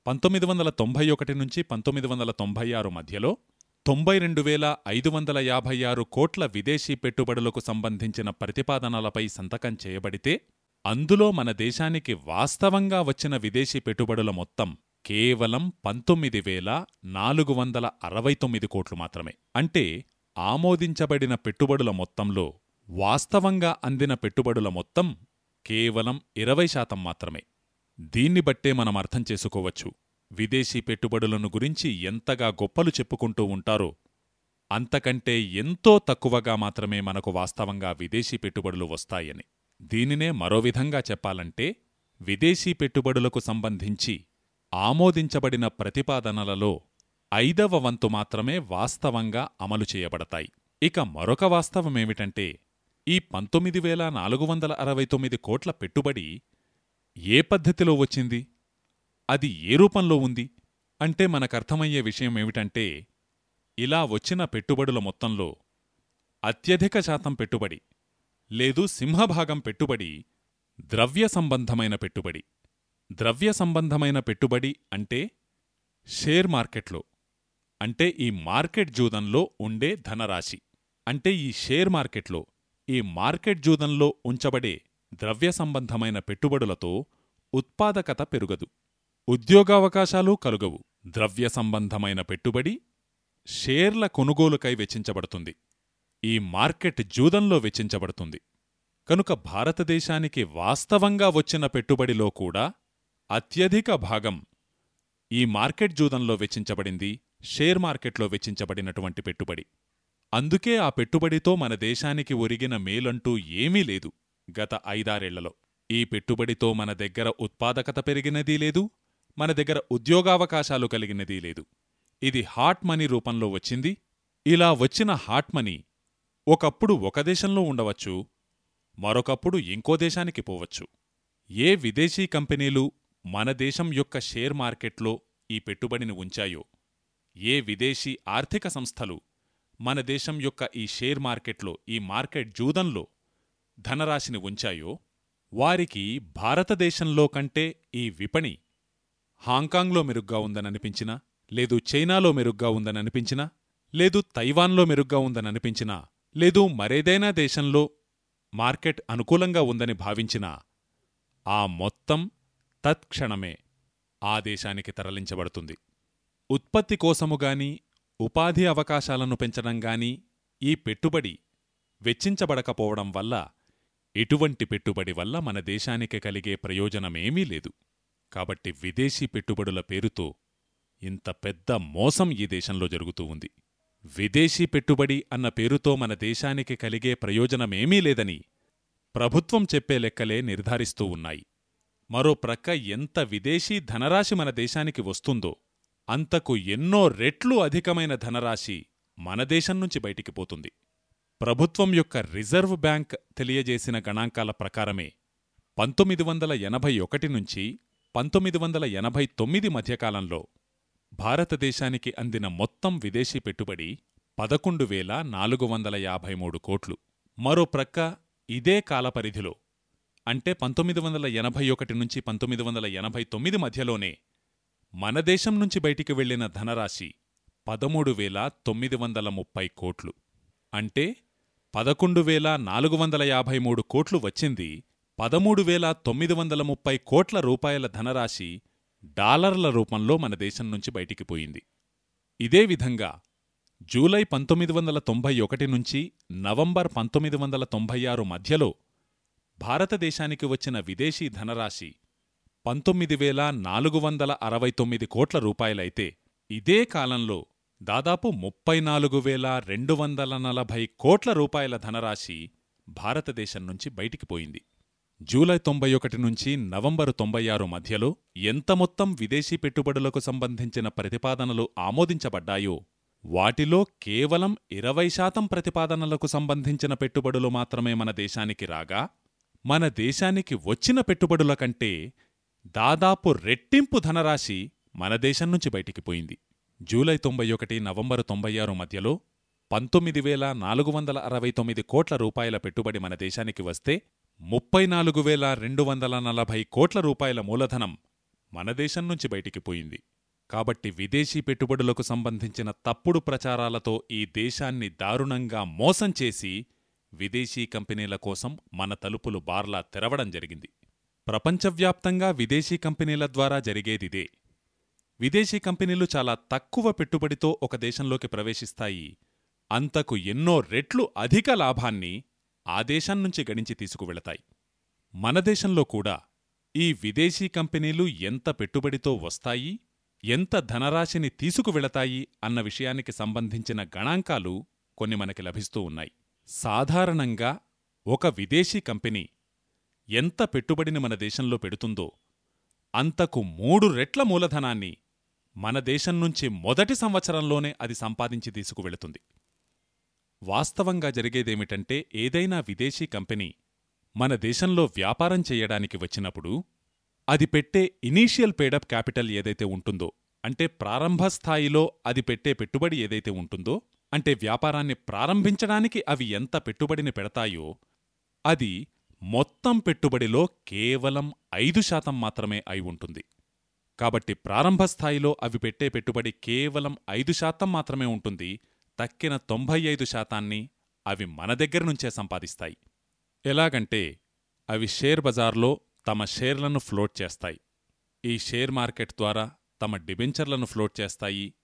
పంతొమ్మిది వందల తొంభై ఒకటి నుంచి పంతొమ్మిది వందల తొంభై ఆరు మధ్యలో తొంభై రెండు వేల ఐదు వందల యాభై ఆరు కోట్ల విదేశీ పెట్టుబడులకు సంబంధించిన ప్రతిపాదనలపై సంతకం చేయబడితే అందులో మన దేశానికి వాస్తవంగా వచ్చిన విదేశీ పెట్టుబడుల మొత్తం కేవలం పంతొమ్మిది వేల నాలుగు వందల అరవై తొమ్మిది కోట్లు మాత్రమే. అంటే ఆమోదించబడిన పెట్టుబడుల మొత్తంలో వాస్తవంగా అందిన పెట్టుబడుల మొత్తం కేవలం ఇరవై శాతం మాత్రమే. దీన్ని బట్టే మనం అర్థం చేసుకోవచ్చు. విదేశీ పెట్టుబడులను గురించి ఎంతగా గొప్పలు చెప్పుకుంటూ ఉంటారో అంతకంటే ఎంతో తక్కువగా మాత్రమే మనకు వాస్తవంగా విదేశీ పెట్టుబడులు వస్తాయని. దీనినే మరో విధంగా చెప్పాలంటే విదేశీ పెట్టుబడులకు సంబంధించి ఆమోదించబడిన ప్రతిపాదనలలో ఐదవ వంతు మాత్రమే వాస్తవంగా అమలు చేయబడతాయి. ఇక మరొక వాస్తవమేమిటంటే ఈ పంతొమ్మిది వేల నాలుగు వందల అరవై తొమ్మిది కోట్ల పెట్టుబడి ఏ పద్ధతిలో వచ్చింది? అది ఏ రూపంలో ఉంది? అంటే మనకర్థమయ్యే విషయమేమిటంటే ఇలా వచ్చిన పెట్టుబడుల మొత్తంలో అత్యధిక శాతం పెట్టుబడి లేదు సింహభాగం పెట్టుబడి ద్రవ్య సంబంధమైన పెట్టుబడి. ద్రవ్య సంబంధమైన పెట్టుబడి అంటే షేర్ మార్కెట్లో అంటే ఈ మార్కెట్ జూదంలో ఉండే ధనరాశి అంటే ఈ షేర్ మార్కెట్లో ఈ మార్కెట్ జూదంలో ఉంచబడే ద్రవ్య సంబంధమైన పెట్టుబడులతో ఉత్పాదకత పెరుగదు. ఉద్యోగావకాశాలు కలుగవు. ద్రవ్య సంబంధమైన పెట్టుబడి షేర్ల కొనుగోలుకై వెచ్చించబడుతుంది. ఈ మార్కెట్ జూదంలో వెచ్చించబడుతుంది. కనుక భారతదేశానికి వాస్తవంగా వచ్చిన పెట్టుబడిలో కూడా అత్యధిక భాగం ఈ మార్కెట్ జూదంలో వెచ్చించబడింది షేర్ మార్కెట్లో వెచ్చించబడినటువంటి పెట్టుబడి. అందుకే ఆ పెట్టుబడితో మన దేశానికి ఒరిగిన మేలంటూ ఏమీ లేదు గత ఐదారేళ్ళలో. ఈ పెట్టుబడితో మన దగ్గర ఉత్పాదకత పెరిగినదీ లేదు మన దగ్గర ఉద్యోగావకాశాలు కలిగినదీ లేదు. ఇది హాట్ మనీ రూపంలో వచ్చింది. ఇలా వచ్చిన హాట్ మనీ ఒకప్పుడు ఒక దేశంలో ఉండవచ్చు మరొకప్పుడు ఇంకో దేశానికి పోవచ్చు. ఏ విదేశీ కంపెనీలు మన దేశం యొక్క షేర్ మార్కెట్లో ఈ పెట్టుబడిని ఉంచాయో ఏ విదేశీ ఆర్థిక సంస్థలు మన దేశం యొక్క ఈ షేర్ మార్కెట్లో ఈ మార్కెట్ జూదంలో ధనరాశిని ఉంచాయో వారికి భారతదేశంలో కంటే ఈ విపణి హాంకాంగ్లో మెరుగ్గా ఉందననిపించినా లేదు చైనాలో మెరుగ్గా ఉందననిపించినా లేదు తైవాన్లో మెరుగ్గా ఉందననిపించినా లేదు మరేదైనా దేశంలో మార్కెట్ అనుకూలంగా ఉందని భావించినా ఆ మొత్తం తత్క్షణమే ఆ దేశానికి తరలించబడుతుంది. ఉత్పత్తి కోసముగాని ఉపాధి అవకాశాలను పెంచడంగాని ఈ పెట్టుబడి వెచ్చించబడకపోవడం వల్ల ఇటువంటి పెట్టుబడి వల్ల మన దేశానికి కలిగే ప్రయోజనమేమీ లేదు. కాబట్టి విదేశీ పెట్టుబడుల పేరుతో ఇంత పెద్ద మోసం ఈ దేశంలో జరుగుతూ ఉంది. విదేశీ పెట్టుబడి అన్న పేరుతో మన దేశానికి కలిగే ప్రయోజనమేమీ లేదని ప్రభుత్వం చెప్పే లెక్కలే నిర్ధారిస్తూ ఉన్నాయి. మరో ప్రక్క ఎంత విదేశీ ధనరాశి మన దేశానికి వస్తుందో అంతకు ఎన్నో రెట్లు అధికమైన ధనరాశి మన దేశం నుంచి బయటికి పోతుంది. ప్రభుత్వం యొక్క రిజర్వ్ బ్యాంక్ తెలియజేసిన గణాంకాల ప్రకారమే పంతొమ్మిది వందల ఎనభై ఒకటి నుంచి పంతొమ్మిది వందల ఎనభై తొమ్మిది మధ్యకాలంలో భారతదేశానికి అందిన మొత్తం విదేశీ పెట్టుబడి పదకొండు వేల నాలుగు వందల యాభై మూడు కోట్లు. మరో ప్రక్క ఇదే కాలపరిధిలో అంటే పంతొమ్మిది వందల ఎనభై ఒకటి నుంచి పంతొమ్మిది వందల ఎనభై తొమ్మిది మధ్యలోనే మన దేశం నుంచి బయటికి వెళ్ళిన ధనరాశి పదమూడు వేల తొమ్మిది వందల ముప్పై కోట్లు. అంటే పదకొండు వేల నాలుగు వందల యాభై మూడు కోట్లు వచ్చింది పదమూడు వేల తొమ్మిది వందల ముప్పై కోట్ల రూపాయల ధనరాశి డాలర్ల రూపంలో మన దేశం నుంచి బయటికి పోయింది. ఇదే విధంగా జూలై పంతొమ్మిది వందల తొంభై ఒకటి నుంచి నవంబర్ పంతొమ్మిది వందల తొంభై ఆరు మధ్యలో భారతదేశానికి వచ్చిన విదేశీ ధనరాశి పంతొమ్మిది వేల నాలుగు వందల అరవై తొమ్మిది కోట్ల రూపాయలైతే ఇదే కాలంలో దాదాపు ముప్పై నాలుగు వేల రెండు వందల నలభై కోట్ల రూపాయల ధనరాశి భారతదేశం నుంచి బయటికి పోయింది. జూలై తొంభై ఒకటి నుంచి నవంబరు తొంభై ఆరు మధ్యలో ఎంత మొత్తం విదేశీ పెట్టుబడులకు సంబంధించిన ప్రతిపాదనలు ఆమోదించబడ్డాయో వాటిలో కేవలం ఇరవై శాతం ప్రతిపాదనలకు సంబంధించిన పెట్టుబడులు మాత్రమే మన దేశానికి రాగా మన దేశానికి వచ్చిన పెట్టుబడుల కంటే దాదాపు రెట్టింపు ధనరాశి మన దేశం నుంచి బయటికి పోయింది. జూలై తొంభై ఒకటి నవంబరు తొంభై ఆరు మధ్యలో పంతొమ్మిది వేల నాలుగు వందల అరవై తొమ్మిది కోట్ల రూపాయల పెట్టుబడి మన దేశానికి వస్తే ముప్పై నాలుగు వేల రెండు వందల నలభై కోట్ల రూపాయల మూలధనం మన దేశం నుంచి బయటికి పోయింది. కాబట్టి విదేశీ పెట్టుబడులకు సంబంధించిన తప్పుడు ప్రచారాలతో ఈ దేశాన్ని దారుణంగా మోసం చేసి విదేశీ కంపెనీల కోసం మన తలుపులు బార్లా తెరవడం జరిగింది. ప్రపంచవ్యాప్తంగా విదేశీ కంపెనీల ద్వారా జరిగేదిదే విదేశీ కంపెనీలు చాలా తక్కువ పెట్టుబడితో ఒక దేశంలోకి ప్రవేశిస్తాయి. అంతకు ఎన్నో రెట్లు అధిక లాభాన్ని ఆ గణించి తీసుకువెళతాయి. మన దేశంలో కూడా ఈ విదేశీ కంపెనీలు ఎంత పెట్టుబడితో వస్తాయి ఎంత ధనరాశిని తీసుకువెళతాయి అన్న విషయానికి సంబంధించిన గణాంకాలు కొన్ని మనకి లభిస్తూ ఉన్నాయి. సాధారణంగా ఒక విదేశీ కంపెనీ ఎంత పెట్టుబడిని మన దేశంలో పెడుతుందో అంతకు మూడు రెట్ల మూలధనాన్ని మన దేశం నుంచి మొదటి సంవత్సరంలోనే అది సంపాదించి తీసుకువెళుతుంది. వాస్తవంగా జరిగేదేమిటంటే ఏదైనా విదేశీ కంపెనీ మన దేశంలో వ్యాపారం చెయ్యడానికి వచ్చినప్పుడు అది పెట్టే ఇనీషియల్ పేడప్ క్యాపిటల్ ఏదైతే ఉంటుందో అంటే ప్రారంభ స్థాయిలో అది పెట్టే పెట్టుబడి ఏదైతే ఉంటుందో అంటే వ్యాపారాన్ని ప్రారంభించడానికి అవి ఎంత పెట్టుబడిని పెడతాయో అది మొత్తం పెట్టుబడిలో కేవలం ఐదు శాతం మాత్రమే అయి ఉంటుంది. కాబట్టి ప్రారంభ స్థాయిలో అవి పెట్టే పెట్టుబడి కేవలం ఐదు శాతం మాత్రమే ఉంటుంది. తక్కిన తొంభై ఐదు శాతాన్ని అవి మన దగ్గర నుంచే సంపాదిస్తాయి. ఎలాగంటే అవి షేర్ బజార్లో తమ షేర్లను ఫ్లోట్ చేస్తాయి. ఈ షేర్ మార్కెట్ ద్వారా తమ డిబెంచర్లను ఫ్లోట్ చేస్తాయి.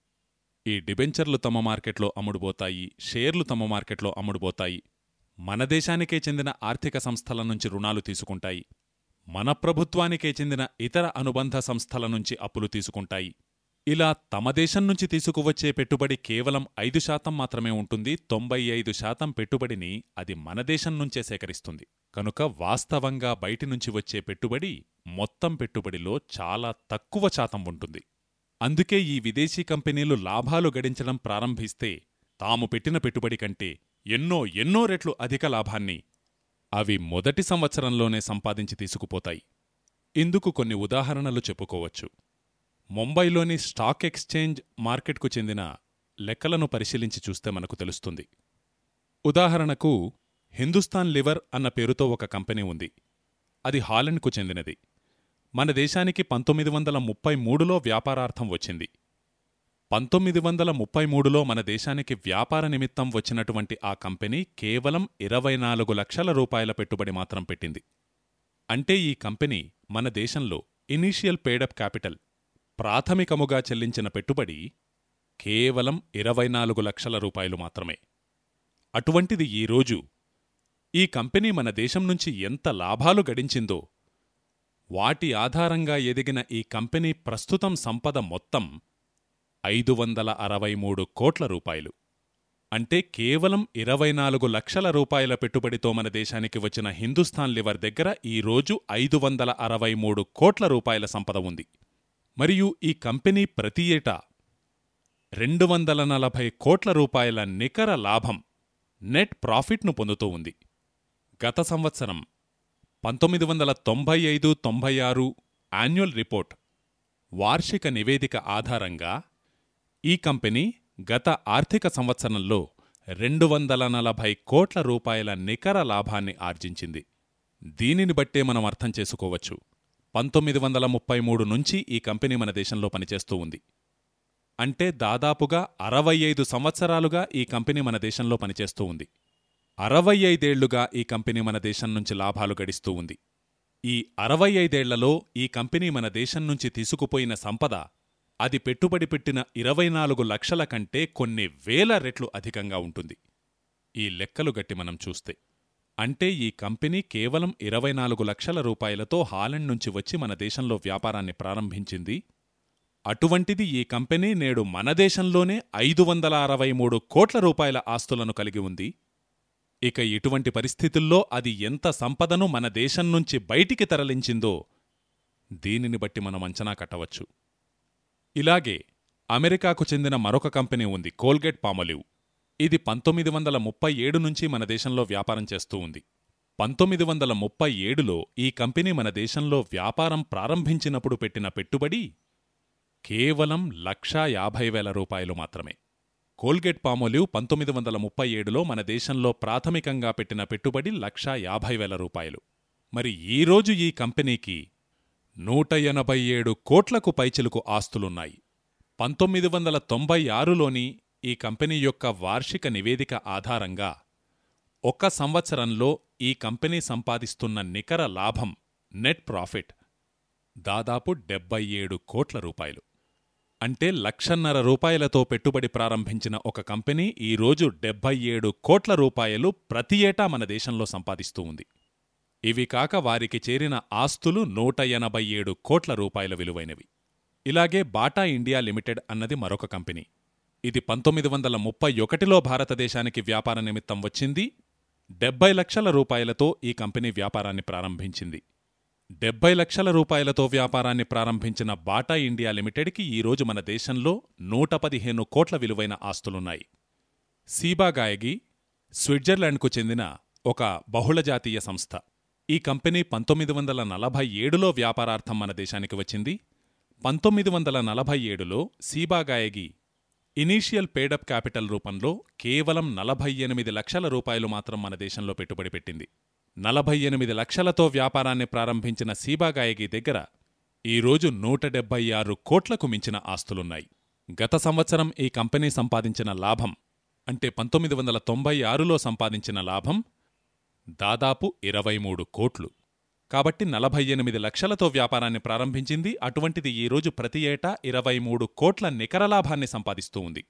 ఈ డిబెంచర్లు తమ మార్కెట్లో అమ్ముడుపోతాయి. షేర్లు తమ మార్కెట్లో అమ్ముడుపోతాయి. మన దేశానికే చెందిన ఆర్థిక సంస్థల నుంచి రుణాలు తీసుకుంటాయి. మన ప్రభుత్వానికే చెందిన ఇతర అనుబంధ సంస్థల నుంచి అప్పులు తీసుకుంటాయి. ఇలా తమ దేశం నుంచి తీసుకువచ్చే పెట్టుబడి కేవలం ఐదు శాతం మాత్రమే ఉంటుంది. తొంభై ఐదు శాతం పెట్టుబడిని అది మన దేశం నుంచే సేకరిస్తుంది. కనుక వాస్తవంగా బయటి నుంచి వచ్చే పెట్టుబడి మొత్తం పెట్టుబడిలో చాలా తక్కువ శాతం ఉంటుంది. అందుకే ఈ విదేశీ కంపెనీలు లాభాలు గడించడం ప్రారంభిస్తే తాము పెట్టిన పెట్టుబడి కంటే ఎన్నో ఎన్నో రెట్లు అధిక లాభాన్ని అవి మొదటి సంవత్సరంలోనే సంపాదించి తీసుకుపోతాయి. ఇందుకు కొన్ని ఉదాహరణలు చెప్పుకోవచ్చు. ముంబైలోని స్టాక్ ఎక్స్చేంజ్ మార్కెట్కు చెందిన లెక్కలను పరిశీలించి చూస్తే మనకు తెలుస్తుంది. ఉదాహరణకు హిందుస్థాన్ లివర్ అన్న పేరుతో ఒక కంపెనీ ఉంది. అది హాలండ్కు చెందినది. మన దేశానికి పంతొమ్మిది వందల ముప్పై మూడులో వ్యాపారార్థం వచ్చింది. పంతొమ్మిది వందల ముప్పై మూడులో మన దేశానికి వ్యాపార నిమిత్తం వచ్చినటువంటి ఆ కంపెనీ కేవలం ఇరవై నాలుగు లక్షల రూపాయల పెట్టుబడి మాత్రం పెట్టింది. అంటే ఈ కంపెనీ మన దేశంలో ఇనీషియల్ పేడప్ క్యాపిటల్ ప్రాథమికముగా చెల్లించిన పెట్టుబడి కేవలం ఇరవై నాలుగు లక్షల రూపాయలు మాత్రమే. అటువంటిది ఈరోజు ఈ కంపెనీ మన దేశం నుంచి ఎంత లాభాలు గడించిందో వాటి ఆధారంగా ఎదిగిన ఈ కంపెనీ ప్రస్తుతం సంపద మొత్తం ఐదు వందల అరవై మూడు కోట్ల రూపాయలు. అంటే కేవలం ఇరవై నాలుగు లక్షల రూపాయల పెట్టుబడితో మన దేశానికి వచ్చిన హిందుస్థాన్ లివర్ దగ్గర ఈరోజు ఐదు వందల అరవై మూడు కోట్ల రూపాయల సంపద ఉంది. మరియు ఈ కంపెనీ ప్రతి ఏటా రెండు వందల నలభై కోట్ల రూపాయల నికర లాభం నెట్ ప్రాఫిట్ను పొందుతూ ఉంది. గత సంవత్సరం పంతొమ్మిది వందల తొంభై ఐదు తొంభై ఆరు యాన్యువల్ రిపోర్ట్ వార్షిక నివేదిక ఆధారంగా ఈ కంపెనీ గత ఆర్థిక సంవత్సరంలో రెండు వందల నలభై కోట్ల రూపాయల నికర లాభాన్ని ఆర్జించింది. దీనిని బట్టే మనం అర్థం చేసుకోవచ్చు. పంతొమ్మిది వందల ముప్పై మూడు నుంచి ఈ కంపెనీ మన దేశంలో పనిచేస్తూ ఉంది. అంటే దాదాపుగా అరవై ఐదు సంవత్సరాలుగా ఈ కంపెనీ మన దేశంలో పనిచేస్తూ ఉంది. అరవై ఐదేళ్ళుగా ఈ కంపెనీ మన దేశం నుంచి లాభాలు గడిస్తూ ఉంది. ఈ అరవై ఐదేళ్ళలో ఈ కంపెనీ మన దేశం నుంచి తీసుకుపోయిన సంపద అది పెట్టుబడి పెట్టిన ఇరవై నాలుగు లక్షల కంటే కొన్ని వేల రెట్లు అధికంగా ఉంటుంది. ఈ లెక్కలు గట్టి మనం చూస్తే అంటే ఈ కంపెనీ కేవలం ఇరవై నాలుగు లక్షల రూపాయలతో హాలండ్ నుంచి వచ్చి మన దేశంలో వ్యాపారాన్ని ప్రారంభించింది. అటువంటిది ఈ కంపెనీ నేడు మన దేశంలోనే ఐదు వందల అరవై మూడు కోట్ల రూపాయల ఆస్తులను కలిగి ఉంది. ఇక ఇటువంటి పరిస్థితుల్లో అది ఎంత సంపదను మన దేశం నుంచి బయటికి తరలించిందో దీనిని బట్టి మనం అంచనా కట్టవచ్చు. ఇలాగే అమెరికాకు చెందిన మరొక కంపెనీ ఉంది కోల్గేట్ పామలివ్. ఇది పంతొమ్మిది వందల ముప్పై ఏడు నుంచి మన దేశంలో వ్యాపారం చేస్తూ ఉంది. పంతొమ్మిది వందల ముప్పై ఏడులో ఈ కంపెనీ మన దేశంలో వ్యాపారం ప్రారంభించినప్పుడు పెట్టిన పెట్టుబడి కేవలం లక్షా యాభై వేల రూపాయలు మాత్రమే. కోల్గేట్ పామోలివ్ పంతొమ్మిది వందల ముప్పై ఏడులో మన దేశంలో ప్రాథమికంగా పెట్టిన పెట్టుబడి లక్షా యాభై వేల రూపాయలు. మరి ఈరోజు ఈ కంపెనీకి నూట ఎనభై ఏడు కోట్లకు పైచిలుకు ఆస్తులున్నాయి. పంతొమ్మిది వందల తొంభై ఆరులోని ఈ కంపెనీ యొక్క వార్షిక నివేదిక ఆధారంగా ఒక్క సంవత్సరంలో ఈ కంపెనీ సంపాదిస్తున్న నికర లాభం నెట్ ప్రాఫిట్ దాదాపు డెబ్బై ఏడు కోట్ల రూపాయలు. అంటే లక్షన్నర రూపాయలతో పెట్టుబడి ప్రారంభించిన ఒక కంపెనీ ఈరోజు డెబ్బై ఏడు కోట్ల రూపాయలు ప్రతి ఏటా మన దేశంలో సంపాదిస్తూ ఉంది. ఇవి కాక వారికి చేరిన ఆస్తులు నూట ఎనభై ఏడు కోట్ల రూపాయల విలువైనవి. ఇలాగే బాటా ఇండియా లిమిటెడ్ అన్నది మరొక కంపెనీ. ఇది పంతొమ్మిది వందల ముప్పై ఒకటిలో భారతదేశానికి వ్యాపార నిమిత్తం వచ్చింది. డెబ్బై లక్షల రూపాయలతో ఈ కంపెనీ వ్యాపారాన్ని ప్రారంభించింది. డెబ్బై లక్షల రూపాయలతో వ్యాపారాన్ని ప్రారంభించిన బాటా ఇండియా లిమిటెడ్కి ఈరోజు మన దేశంలో నూట పదిహేను కోట్ల విలువైన ఆస్తులున్నాయి. సీబాగాయగి స్విట్జర్లాండ్కు చెందిన ఒక బహుళజాతీయ సంస్థ. ఈ కంపెనీ పంతొమ్మిది వందల నలభై ఏడులో వ్యాపారార్థం మన దేశానికి వచ్చింది. పంతొమ్మిది వందల నలభై ఏడులో సీబాగాయగి ఇనీషియల్ పేడప్ క్యాపిటల్ రూపంలో కేవలం నలభై ఎనిమిది లక్షల రూపాయలు మాత్రం మన దేశంలో పెట్టుబడి పెట్టింది. నలభై ఎనిమిది లక్షలతో వ్యాపారాన్ని ప్రారంభించిన సీబాగాయగి దగ్గర ఈరోజు నూట డెబ్బై ఆరు కోట్లకు మించిన ఆస్తులున్నాయి. గత సంవత్సరం ఈ కంపెనీ సంపాదించిన లాభం అంటే పంతొమ్మిది వందల తొంభై ఆరులో సంపాదించిన లాభం దాదాపు ఇరవై మూడు కోట్లు. కాబట్టి నలభై ఎనిమిది లక్షలతో వ్యాపారాన్ని ప్రారంభించింది. అటువంటిది ఈరోజు ప్రతి ఏటా ఇరవై మూడు కోట్ల నికర లాభాన్ని సంపాదిస్తూ ఉంది.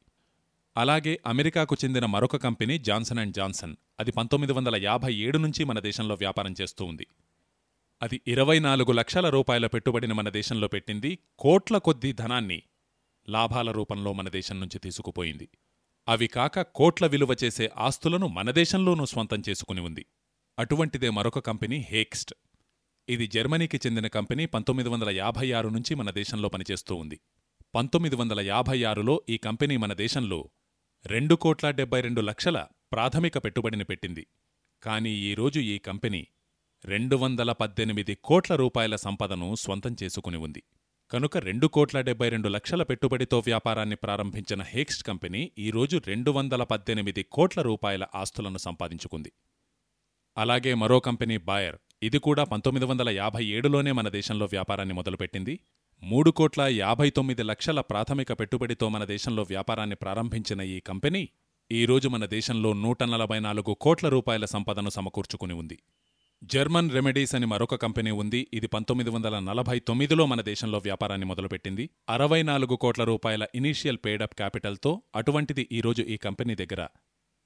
అలాగే అమెరికాకు చెందిన మరొక కంపెనీ జాన్సన్ అండ్ జాన్సన్. అది పంతొమ్మిది వందల యాభై ఏడు నుంచి మన దేశంలో వ్యాపారం చేస్తూ ఉంది. అది ఇరవై నాలుగు లక్షల రూపాయల పెట్టుబడిని మన దేశంలో పెట్టింది. కోట్ల కొద్దీ ధనాన్ని లాభాల రూపంలో మన దేశం నుంచి తీసుకుపోయింది. అవి కాక కోట్ల విలువ చేసే ఆస్తులను మన దేశంలోనూ స్వంతం చేసుకుని ఉంది. అటువంటిదే మరొక కంపెనీ హేక్స్ట్ ఇది జర్మనీకి చెందిన కంపెనీ పంతొమ్మిది వందల యాభై ఆరు నుంచి మన దేశంలో పనిచేస్తూ ఉంది. పంతొమ్మిది వందల యాభై ఆరులో ఈ కంపెనీ మన దేశంలో రెండు కోట్ల డెబ్బై రెండు లక్షల ప్రాథమిక పెట్టుబడిని పెట్టింది. కానీ ఈరోజు ఈ కంపెనీ రెండు వందల పద్దెనిమిది కోట్ల రూపాయల సంపదను స్వంతం చేసుకుని ఉంది. కనుక రెండు కోట్ల డెబ్బై రెండు లక్షల పెట్టుబడితో వ్యాపారాన్ని ప్రారంభించిన హేక్స్ట్ కంపెనీ ఈరోజు రెండు వందల పద్దెనిమిది కోట్ల రూపాయల ఆస్తులను సంపాదించుకుంది. అలాగే మరో కంపెనీ బాయర్ ఇది కూడా పంతొమ్మిది వందల యాభై ఏడులోనే మన దేశంలో వ్యాపారాన్ని మొదలుపెట్టింది. మూడు కోట్ల యాభై తొమ్మిది లక్షల ప్రాథమిక పెట్టుబడితో మన దేశంలో వ్యాపారాన్ని ప్రారంభించిన ఈ కంపెనీ ఈరోజు మన దేశంలో నూట నలభై నాలుగు కోట్ల రూపాయల సంపదను సమకూర్చుకుని ఉంది. జర్మన్ రెమెడీస్ అని మరొక కంపెనీ ఉంది. ఇది పంతొమ్మిది వందల నలభై తొమ్మిదిలో మన దేశంలో వ్యాపారాన్ని మొదలుపెట్టింది. అరవై నాలుగు కోట్ల రూపాయల ఇనీషియల్ పేడప్ క్యాపిటల్తో అటువంటిది ఈరోజు ఈ కంపెనీ దగ్గర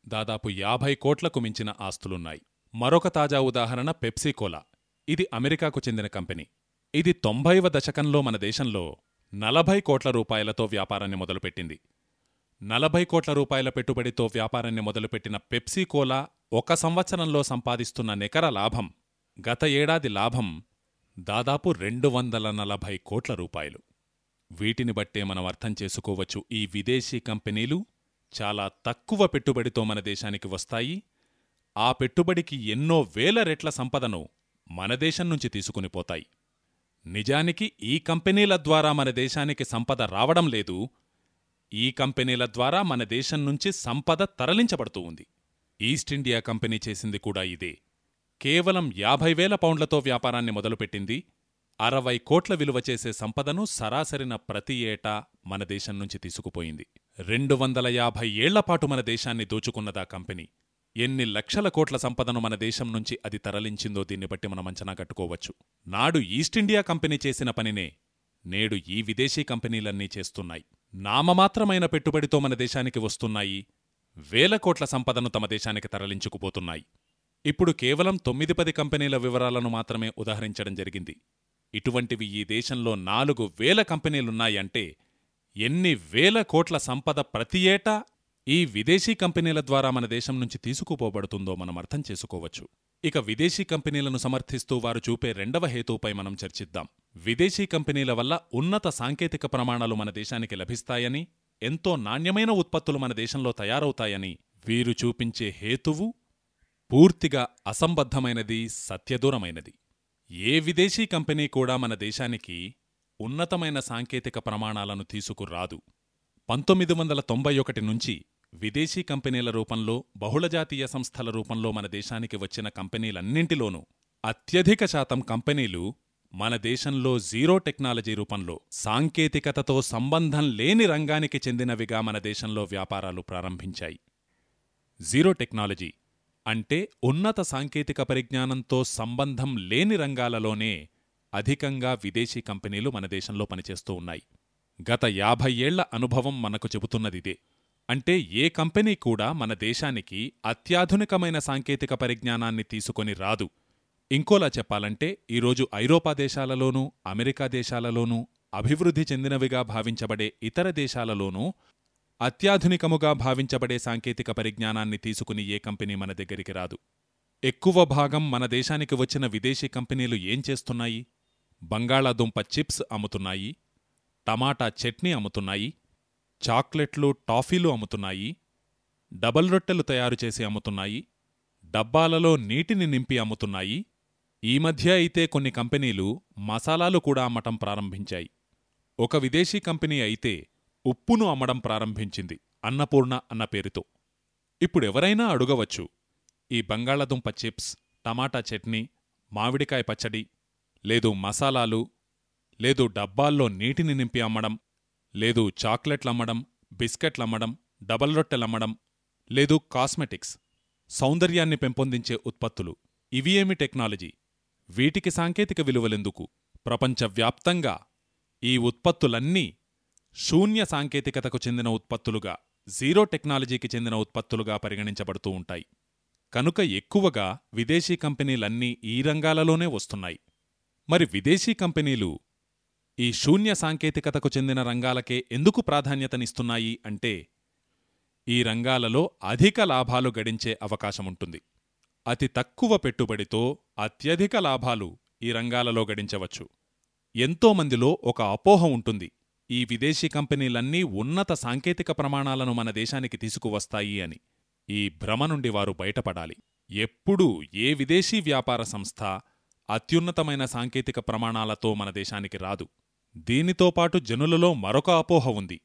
దాదాపు యాభై కోట్లకు మించిన ఆస్తులున్నాయి. మరొక తాజా ఉదాహరణ పెప్సీకోలా. ఇది అమెరికాకు చెందిన కంపెనీ. ఇది తొంభైవ దశకంలో మన దేశంలో నలభై కోట్ల రూపాయలతో వ్యాపారాన్ని మొదలుపెట్టింది. నలభై కోట్ల రూపాయల పెట్టుబడితో వ్యాపారాన్ని మొదలుపెట్టిన పెప్సీకోలా ఒక సంవత్సరంలో సంపాదిస్తున్న నికర లాభం గత ఏడాది లాభం దాదాపు రెండు వందల నలభై కోట్ల రూపాయలు. వీటిని బట్టే మనం అర్థం చేసుకోవచ్చు ఈ విదేశీ కంపెనీలు చాలా తక్కువ పెట్టుబడితో మన దేశానికి వస్తాయి ఆ పెట్టుబడికి ఎన్నో వేల రెట్ల సంపదను మన దేశం నుంచి తీసుకునిపోతాయి నిజానికి ఈ కంపెనీల ద్వారా మన దేశానికి సంపద రావడం లేదు. ఈ కంపెనీల ద్వారా మన దేశం నుంచి సంపద తరలించబడుతూ ఉంది. ఈస్ట్ ఇండియా కంపెనీ చేసింది కూడా ఇదే. కేవలం యాభై వేల పౌండ్లతో వ్యాపారాన్ని మొదలుపెట్టింది. అరవై కోట్ల విలువ చేసే సంపదను సరాసరిన ప్రతి ఏటా మన దేశం నుంచి తీసుకుపోయింది. రెండు వందల యాభై ఏళ్ళపాటు మన దేశాన్ని దోచుకున్నదా కంపెనీ? ఎన్ని లక్షల కోట్ల సంపదను మన దేశం నుంచి అది తరలించిందో దీన్ని బట్టి మనం అంచనా కట్టుకోవచ్చు. నాడు ఈస్టిండియా కంపెనీ చేసిన పనినే నేడు ఈ విదేశీ కంపెనీలన్నీ చేస్తున్నాయి. నామమాత్రమైన పెట్టుబడితో మన దేశానికి వస్తున్నాయి. వేల కోట్ల సంపదను తమ దేశానికి తరలించుకుపోతున్నాయి. ఇప్పుడు కేవలం తొమ్మిది పది కంపెనీల వివరాలను మాత్రమే ఉదహరించడం జరిగింది. ఇటువంటివి ఈ దేశంలో నాలుగు వేల కంపెనీలున్నాయంటే ఎన్ని వేల కోట్ల సంపద ప్రతి ఏటా ఈ విదేశీ కంపెనీల ద్వారా మన దేశం నుంచి తీసుకుపోబడుతుందో మనం అర్థం చేసుకోవచ్చు. ఇక విదేశీ కంపెనీలను సమర్థిస్తూ వారు చూపే రెండవ హేతుపై మనం చర్చిద్దాం. విదేశీ కంపెనీల వల్ల ఉన్నత సాంకేతిక ప్రమాణాలు మన దేశానికి లభిస్తాయని ఎంతో నాణ్యమైన ఉత్పత్తులు మన దేశంలో తయారవుతాయని వీరు చూపించే హేతువు పూర్తిగా అసంబద్ధమైనది సత్యదూరమైనది. ఏ విదేశీ కంపెనీ కూడా మన దేశానికి ఉన్నతమైన సాంకేతిక ప్రమాణాలను తీసుకురాదు. పంతొమ్మిది వందల తొంభై ఒకటి నుంచి విదేశీ కంపెనీల రూపంలో బహుళజాతీయ సంస్థల రూపంలో మన దేశానికి వచ్చిన కంపెనీలన్నింటిలోనూ అత్యధిక శాతం కంపెనీలు మన దేశంలో జీరో టెక్నాలజీ రూపంలో సాంకేతికతతో సంబంధం లేని రంగానికి చెందినవిగా మన దేశంలో వ్యాపారాలు ప్రారంభించాయి. జీరో టెక్నాలజీ అంటే ఉన్నత సాంకేతిక పరిజ్ఞానంతో సంబంధం లేని రంగాలలోనే అధికంగా విదేశీ కంపెనీలు మన దేశంలో పనిచేస్తూ ఉన్నాయి. గత యాభై ఏళ్ళ అనుభవం మనకు చెబుతున్నదిదే. అంటే ఏ కంపెనీ కూడా మన దేశానికి అత్యాధునికమైన సాంకేతిక పరిజ్ఞానాన్ని తీసుకొని రాదు. ఇంకోలా చెప్పాలంటే ఈరోజు ఐరోపా దేశాలలోనూ అమెరికా దేశాలలోనూ అభివృద్ధి చెందినవిగా భావించబడే ఇతర దేశాలలోనూ అత్యాధునికముగా భావించబడే సాంకేతిక పరిజ్ఞానాన్ని తీసుకుని ఏ కంపెనీ మన దగ్గరికి రాదు. ఎక్కువ భాగం మన దేశానికి వచ్చిన విదేశీ కంపెనీలు ఏం చేస్తున్నాయి? బంగాళాదుంప చిప్స్ అమ్ముతున్నాయి? టమాటా చట్నీ అమ్ముతున్నాయి? చాక్లెట్లు టాఫీలు అమ్ముతున్నాయి డబల్ రొట్టెలు తయారు చేసి అమ్ముతున్నాయి డబ్బాలలో నీటిని నింపి అమ్ముతున్నాయి. ఈ మధ్య అయితే కొన్ని కంపెనీలు మసాలాలు కూడా అమ్మటం ప్రారంభించాయి. ఒక విదేశీ కంపెనీ అయితే ఉప్పును అమ్మడం ప్రారంభించింది అన్నపూర్ణ అన్న పేరుతో. ఇప్పుడెవరైనా అడుగవచ్చు ఈ బంగాళదుంప చిప్స్ టమాటా చట్నీ మామిడికాయ పచ్చడి లేదు మసాలాలు లేదు డబ్బాల్లో నీటిని నింపి అమ్మడం లేదు చాక్లెట్లమ్మడం బిస్కెట్లమ్మడం డబల్ రొట్టెలమ్మడం లేదు కాస్మెటిక్స్. సౌందర్యాన్ని పెంపొందించే ఉత్పత్తులు. ఇవి ఏమి టెక్నాలజీ? వీటికి సాంకేతిక విలువలెందుకు? ప్రపంచవ్యాప్తంగా ఈ ఉత్పత్తులన్నీ శూన్య సాంకేతికతకు చెందిన ఉత్పత్తులుగా జీరో టెక్నాలజీకి చెందిన ఉత్పత్తులుగా పరిగణించబడుతూ ఉంటాయి. కనుక ఎక్కువగా విదేశీ కంపెనీలన్నీ ఈ రంగాలలోనే వస్తున్నాయి. మరి విదేశీ కంపెనీలు ఈ శూన్య సాంకేతికతకు చెందిన రంగాలకే ఎందుకు ప్రాధాన్యతనిస్తున్నాయి అంటే ఈ రంగాలలో అధిక లాభాలు గడించే అవకాశముంటుంది. అతి తక్కువ పెట్టుబడితో అత్యధిక లాభాలు ఈ రంగాలలో గడించవచ్చు. ఎంతోమందిలో ఒక అపోహ ఉంటుంది. ఈ విదేశీ కంపెనీలన్నీ ఉన్నత సాంకేతిక ప్రమాణాలను మన దేశానికి తీసుకువస్తాయి అని. ఈ భ్రమ నుండి వారు బయటపడాలి. ఎప్పుడూ ఏ విదేశీ వ్యాపార సంస్థ అత్యున్నతమైన సాంకేతిక ప్రమాణాలతో మన దేశానికి రాదు. దీనితో పాటు జనులలో మరొక అపోహ ఉంది.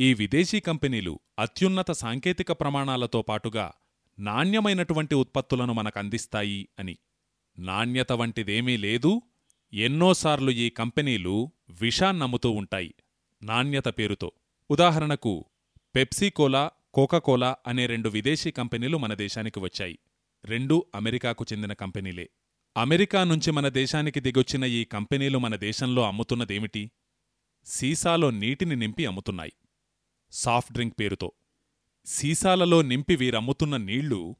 ఈ విదేశీ కంపెనీలు అత్యున్నత సాంకేతిక ప్రమాణాలతో పాటుగా నాణ్యమైనటువంటి ఉత్పత్తులను మనకందిస్తాయి అని. నాణ్యత వంటిదేమీ లేదు. ఎన్నోసార్లు ఈ కంపెనీలు విషాన్నమ్ముతూ ఉంటాయి నాణ్యత పేరుతో. ఉదాహరణకు పెప్సీకోలా కోకాకోలా అనే రెండు విదేశీ కంపెనీలు మన దేశానికి వచ్చాయి. రెండూ అమెరికాకు చెందిన కంపెనీలే. అమెరికా నుంచి మన దేశానికి దిగొచ్చిన ఈ కంపెనీలు మన దేశంలో అమ్ముతున్నదేమిటి? సీసాలో నీటిని నింపి అమ్ముతున్నాయి. సాఫ్ట్ డ్రింక్ పేరుతో. సీసాలలో నింపి వీరమ్ముతున్న నీళ్ళు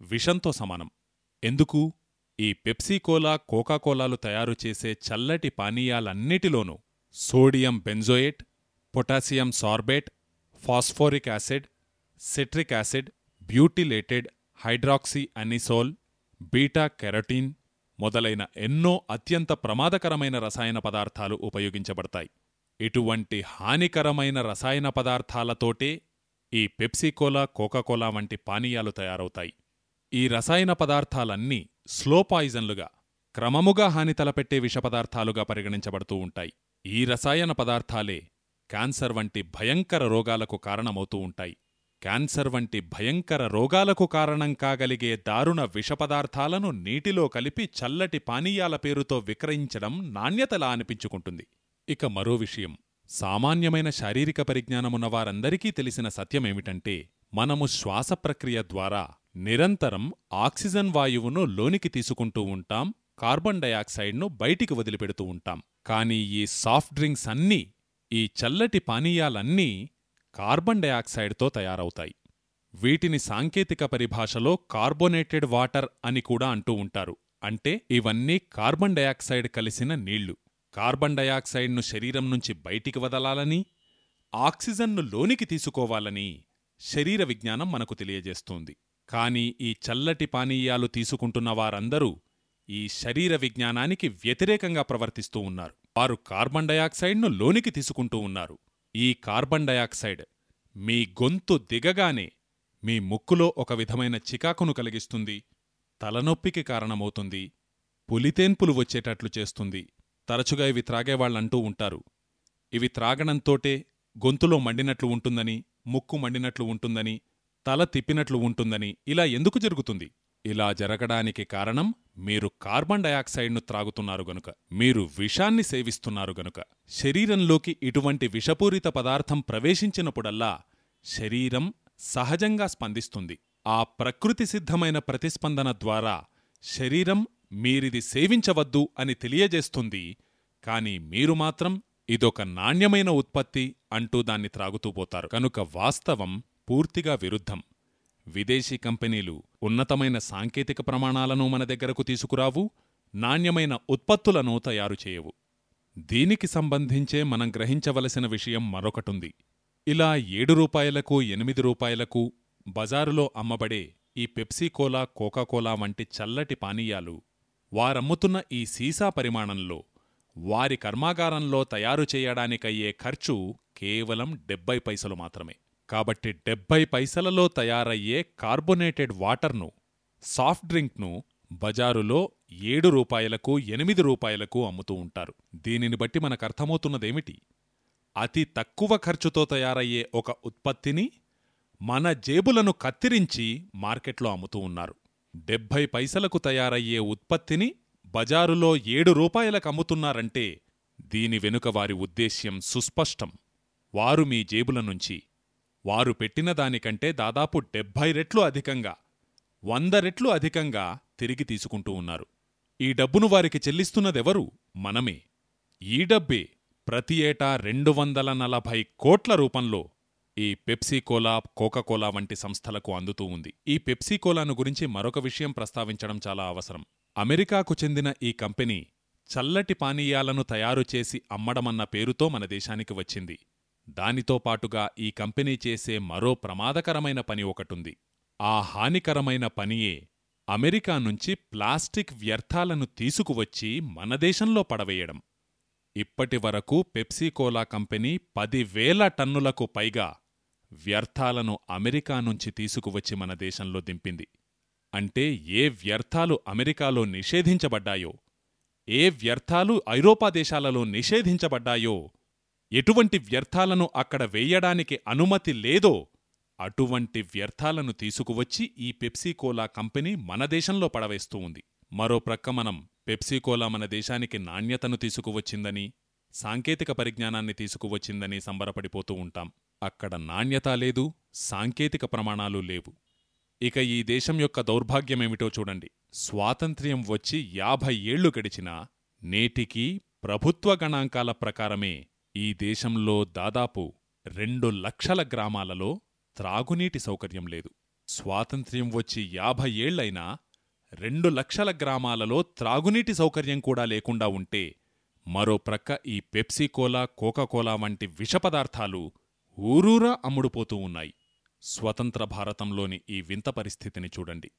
విషంతో సమానం. ఎందుకు? ఈ పెప్సీకోలా కోకాకోలాలు తయారు చేసే చల్లటి పానీయాలన్నిటిలోనూ sodium benzoate potassium sorbate phosphoric acid citric acid butylated hydroxy anisole beta carotene మొదలైన ఎన్నో అత్యంత ప్రమాదకరమైన రసాయన పదార్థాలు ఉపయోగించబడతాయి. ఇటువంటి హానికరమైన రసాయన పదార్థాలతోటే ఈ పెప్సీకోలా కోకాకోలా వంటి పానీయాలు తయారవుతాయి. ఈ రసాయన పదార్థాలన్నీ స్లో పాయిజన్లుగా క్రమముగా హాని తలపెట్టే విషపదార్థాలుగా పరిగణించబడుతూ ఉంటాయి. ఈ రసాయన పదార్థాలే క్యాన్సర్ వంటి భయంకర రోగాలకు కారణమవుతూ ఉంటాయి. క్యాన్సర్ వంటి భయంకర రోగాలకు కారణం కాగలిగే దారుణ విషపదార్థాలను నీటిలో కలిపి చల్లటి పానీయాల పేరుతో విక్రయించడం నాణ్యతలా అనిపించుకుంటుంది. ఇక మరో విషయం. సామాన్యమైన శారీరక పరిజ్ఞానమున్న వారందరికీ తెలిసిన సత్యమేమిటంటే మనము శ్వాస ప్రక్రియ ద్వారా నిరంతరం ఆక్సిజన్ వాయువును లోనికి తీసుకుంటూ ఉంటాం కార్బన్ డయాక్సైడ్ను బయటికి వదిలిపెడుతూ ఉంటాం. కానీ ఈ సాఫ్ట్ డ్రింక్స్ అన్నీ ఈ చల్లటి పానీయాలన్నీ కార్బన్ డయాక్సైడ్తో తయారవుతాయి. వీటిని సాంకేతిక పరిభాషలో కార్బోనేటెడ్ వాటర్ అని కూడా అంటూ ఉంటారు. అంటే ఇవన్నీ కార్బన్ డయాక్సైడ్ కలిసిన నీళ్ళు. కార్బన్ డయాక్సైడ్ను శరీరం నుంచి బయటికి వదలాలని ఆక్సిజన్ను లోనికి తీసుకోవాలని శరీర విజ్ఞానం మనకు తెలియజేస్తోంది. కాని ఈ చల్లటి పానీయాలు తీసుకుంటున్న వారందరూ ఈ శరీర విజ్ఞానానికి వ్యతిరేకంగా ప్రవర్తిస్తూ ఉన్నారు. వారు కార్బన్ డయాక్సైడ్ను లోనికి తీసుకుంటూ ఉన్నారు. ఈ కార్బన్ డయాక్సైడ్ మీ గొంతు దిగగానే మీ ముక్కులో ఒక విధమైన చికాకును కలిగిస్తుంది తలనొప్పికి కారణమవుతుంది పులితేన్పులు వచ్చేటట్లు చేస్తుంది. తరచుగా ఇవి త్రాగేవాళ్ళంటూ ఉంటారు. ఇవి త్రాగడంతోటే గొంతులో మండినట్లు ఉంటుందని ముక్కు మండినట్లు ఉంటుందని తల తిప్పినట్లు ఉంటుందని ఇలా ఎందుకు జరుగుతుంది? ఇలా జరగడానికి కారణం మీరు కార్బన్ డయాక్సైడ్ను త్రాగుతున్నారు గనుక మీరు విషాన్ని సేవిస్తున్నారు గనుక శరీరంలోకి ఇటువంటి విషపూరిత పదార్థం ప్రవేశించినప్పుడల్లా శరీరం సహజంగా స్పందిస్తుంది. ఆ ప్రకృతి సిద్ధమైన ప్రతిస్పందన ద్వారా శరీరం మీరిది సేవించవద్దు అని తెలియజేస్తుంది. కాని మీరు మాత్రం ఇదొక నాణ్యమైన ఉత్పత్తి అంటూ దాన్ని త్రాగుతూ పోతారు. కనుక వాస్తవం పూర్తిగా విరుద్ధం. విదేశీ కంపెనీలు ఉన్నతమైన సాంకేతిక ప్రమాణాలను మన దగ్గరకు తీసుకురావు నాణ్యమైన ఉత్పత్తులను తయారు చేయవు. దీనికి సంబంధించే మనం గ్రహించవలసిన విషయం మరొకటుంది. ఇలా ఏడు రూపాయలకు ఎనిమిది రూపాయలకు బజారులో అమ్మబడే ఈ పెప్సీకోలా కోకాకోలా వంటి చల్లటి పానీయాలు వారమ్ముతున్న ఈ సీసా పరిమాణంలో వారి కర్మాగారంలో తయారు చేయడానికయ్యే ఖర్చు కేవలం డెబ్బై పైసలు మాత్రమే. కాబట్టి డెబ్బై పైసలలో తయారయ్యే కార్బొనేటెడ్ వాటర్ను సాఫ్ట్ డ్రింక్ను బజారులో ఏడు రూపాయలకు ఎనిమిది రూపాయలకు అమ్ముతూ ఉంటారు. దీనిని బట్టి మనకర్థమవుతున్నదేమిటి? అతి తక్కువ ఖర్చుతో తయారయ్యే ఒక ఉత్పత్తిని మన జేబులను కత్తిరించి మార్కెట్లో అమ్ముతూ ఉన్నారు. డెబ్బై పైసలకు తయారయ్యే ఉత్పత్తిని బజారులో ఏడు రూపాయలకు అమ్ముతున్నారంటే దీని వెనుక వారి ఉద్దేశ్యం సుస్పష్టం. వారు మీ జేబుల నుంచి వారు పెట్టిన దానికంటే దాదాపు డెబ్భై రెట్లు అధికంగా వంద రెట్లు అధికంగా తిరిగి తీసుకుంటూ ఉన్నారు. ఈ డబ్బును వారికి చెల్లిస్తున్నదెవరు? మనమే. ఈ డబ్బే ప్రతి ఏటా రెండు వందల నలభై కోట్ల రూపంలో ఈ పెప్సీకోలా కోకాకోలా వంటి సంస్థలకు అందుతూ ఉంది. ఈ పెప్సీకోలాను గురించి మరొక విషయం ప్రస్తావించడం చాలా అవసరం. అమెరికాకు చెందిన ఈ కంపెనీ చల్లటి పానీయాలను తయారు చేసి అమ్మడమన్న పేరుతో మన దేశానికి వచ్చింది. దానితో పాటుగా ఈ కంపెనీ చేసే మరో ప్రమాదకరమైన పని ఒకటుంది. ఆ హానికరమైన పనియే అమెరికా నుంచి ప్లాస్టిక్ వ్యర్థాలను తీసుకువచ్చి మన దేశంలో పడవేయడం. ఇప్పటివరకు పెప్సీకోలా కంపెనీ పదివేల టన్నులకు పైగా వ్యర్థాలను అమెరికా నుంచి తీసుకువచ్చి మన దేశంలో దింపింది. అంటే ఏ వ్యర్థాలు అమెరికాలో నిషేధించబడ్డాయో ఏ వ్యర్థాలు ఐరోపా దేశాలలో నిషేధించబడ్డాయో ఎటువంటి వ్యర్థాలను అక్కడ వేయడానికి అనుమతి లేదో అటువంటి వ్యర్థాలను తీసుకువచ్చి ఈ పెప్సీకోలా కంపెనీ మన దేశంలో పడవేస్తూ ఉంది. మరో ప్రక్క మనం పెప్సీకోలా మన దేశానికి నాణ్యతను తీసుకువచ్చిందని సాంకేతిక పరిజ్ఞానాన్ని తీసుకువచ్చిందని సంబరపడిపోతూ ఉంటాం. అక్కడ నాణ్యత లేదు సాంకేతిక ప్రమాణాలు లేవు. ఇక ఈ దేశం యొక్క దౌర్భాగ్యమేమిటో చూడండి. స్వాతంత్ర్యం వచ్చి యాభై ఏళ్ళు గడిచినా నేటికీ ప్రభుత్వ గణాంకాల ప్రకారమే ఈ దేశంలో దాదాపు రెండు లక్షల గ్రామాలలో త్రాగునీటి సౌకర్యం లేదు. స్వాతంత్ర్యం వచ్చి యాభై ఏళ్ళైనా రెండు లక్షల గ్రామాలలో త్రాగునీటి సౌకర్యం కూడా లేకుండా ఉంటే మరో ప్రక్క ఈ పెప్సీకోలా కోకాకోలా వంటి విషపదార్థాలు ఊరూరా అమ్ముడుపోతూ ఉన్నాయి. స్వతంత్ర భారతంలోని ఈ వింత పరిస్థితిని చూడండి.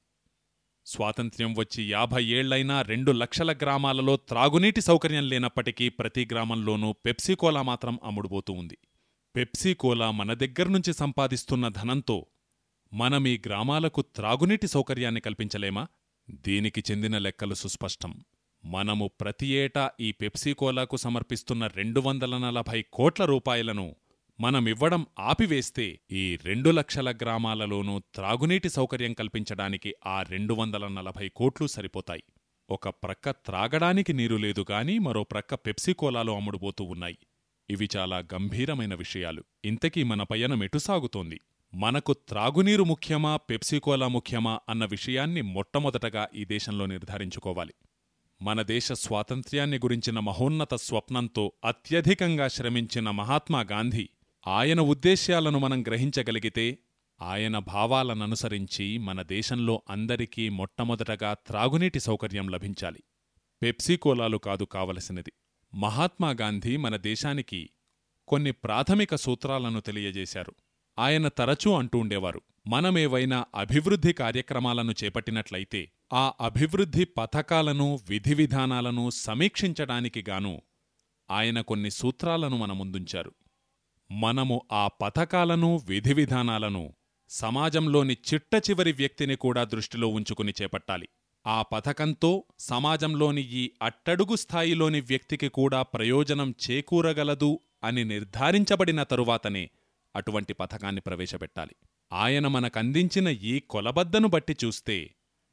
స్వాతంత్ర్యం వచ్చి యాభై ఏళ్ళైనా రెండు లక్షల గ్రామాలలో త్రాగునీటి సౌకర్యం లేనప్పటికీ ప్రతి గ్రామంలోనూ పెప్సీకోలా మాత్రం అమ్ముడుపోతూ ఉంది. పెప్సీకోలా మన దగ్గర్నుంచి సంపాదిస్తున్న ధనంతో మనమీ గ్రామాలకు త్రాగునీటి సౌకర్యాన్ని కల్పించలేమా? దీనికి చెందిన లెక్కలు సుస్పష్టం. మనము ప్రతి ఏటా ఈ పెప్సీకోలాకు సమర్పిస్తున్న రెండు వందల నలభై కోట్ల రూపాయలను మనమివ్వడం ఆపివేస్తే ఈ రెండు లక్షల గ్రామాలలోనూ త్రాగునీటి సౌకర్యం కల్పించడానికి ఆ రెండు వందల నలభై కోట్లు సరిపోతాయి. ఒక ప్రక్క త్రాగడానికి నీరు లేదు గాని మరో ప్రక్క పెప్సీకోలాలో అమ్ముడుపోతూ ఉన్నాయి. ఇవి చాలా గంభీరమైన విషయాలు. ఇంతకీ మన పయనం ఎటు సాగుతోంది? మనకు త్రాగునీరు ముఖ్యమా పెప్సీకోలా ముఖ్యమా అన్న విషయాన్ని మొట్టమొదటగా ఈ దేశంలో నిర్ధారించుకోవాలి. మన దేశ స్వాతంత్ర్యాన్ని గురించిన మహోన్నత స్వప్నంతో అత్యధికంగా శ్రమించిన మహాత్మాగాంధీ ఆయన ఉద్దేశ్యాలను మనం గ్రహించగలిగితే ఆయన భావాలననుసరించి మన దేశంలో అందరికీ మొట్టమొదటగా త్రాగునీటి సౌకర్యం లభించాలి. పెప్సీకోలాలు కాదు కావలసినది. మహాత్మాగాంధీ మన దేశానికి కొన్ని ప్రాథమిక సూత్రాలను తెలియజేశారు. ఆయన తరచూ అంటూ ఉండేవారు మనమేవైనా అభివృద్ధి కార్యక్రమాలను చేపట్టినట్లయితే ఆ అభివృద్ధి పథకాలను విధివిధానాలను సమీక్షించడానికి గాను ఆయన కొన్ని సూత్రాలను మన ముందుంచారు. మనము ఆ పథకాలను విధివిధానాలను సమాజంలోని చిట్టచివరి వ్యక్తిని కూడా దృష్టిలో ఉంచుకుని చేపట్టాలి. ఆ పథకంతో సమాజంలోని ఈ అట్టడుగు స్థాయిలోని వ్యక్తికి కూడా ప్రయోజనం చేకూరగలదు అని నిర్ధారించబడిన తరువాతనే అటువంటి పథకాన్ని ప్రవేశపెట్టాలి. ఆయన మనకందించిన ఈ కొలబద్దను బట్టి చూస్తే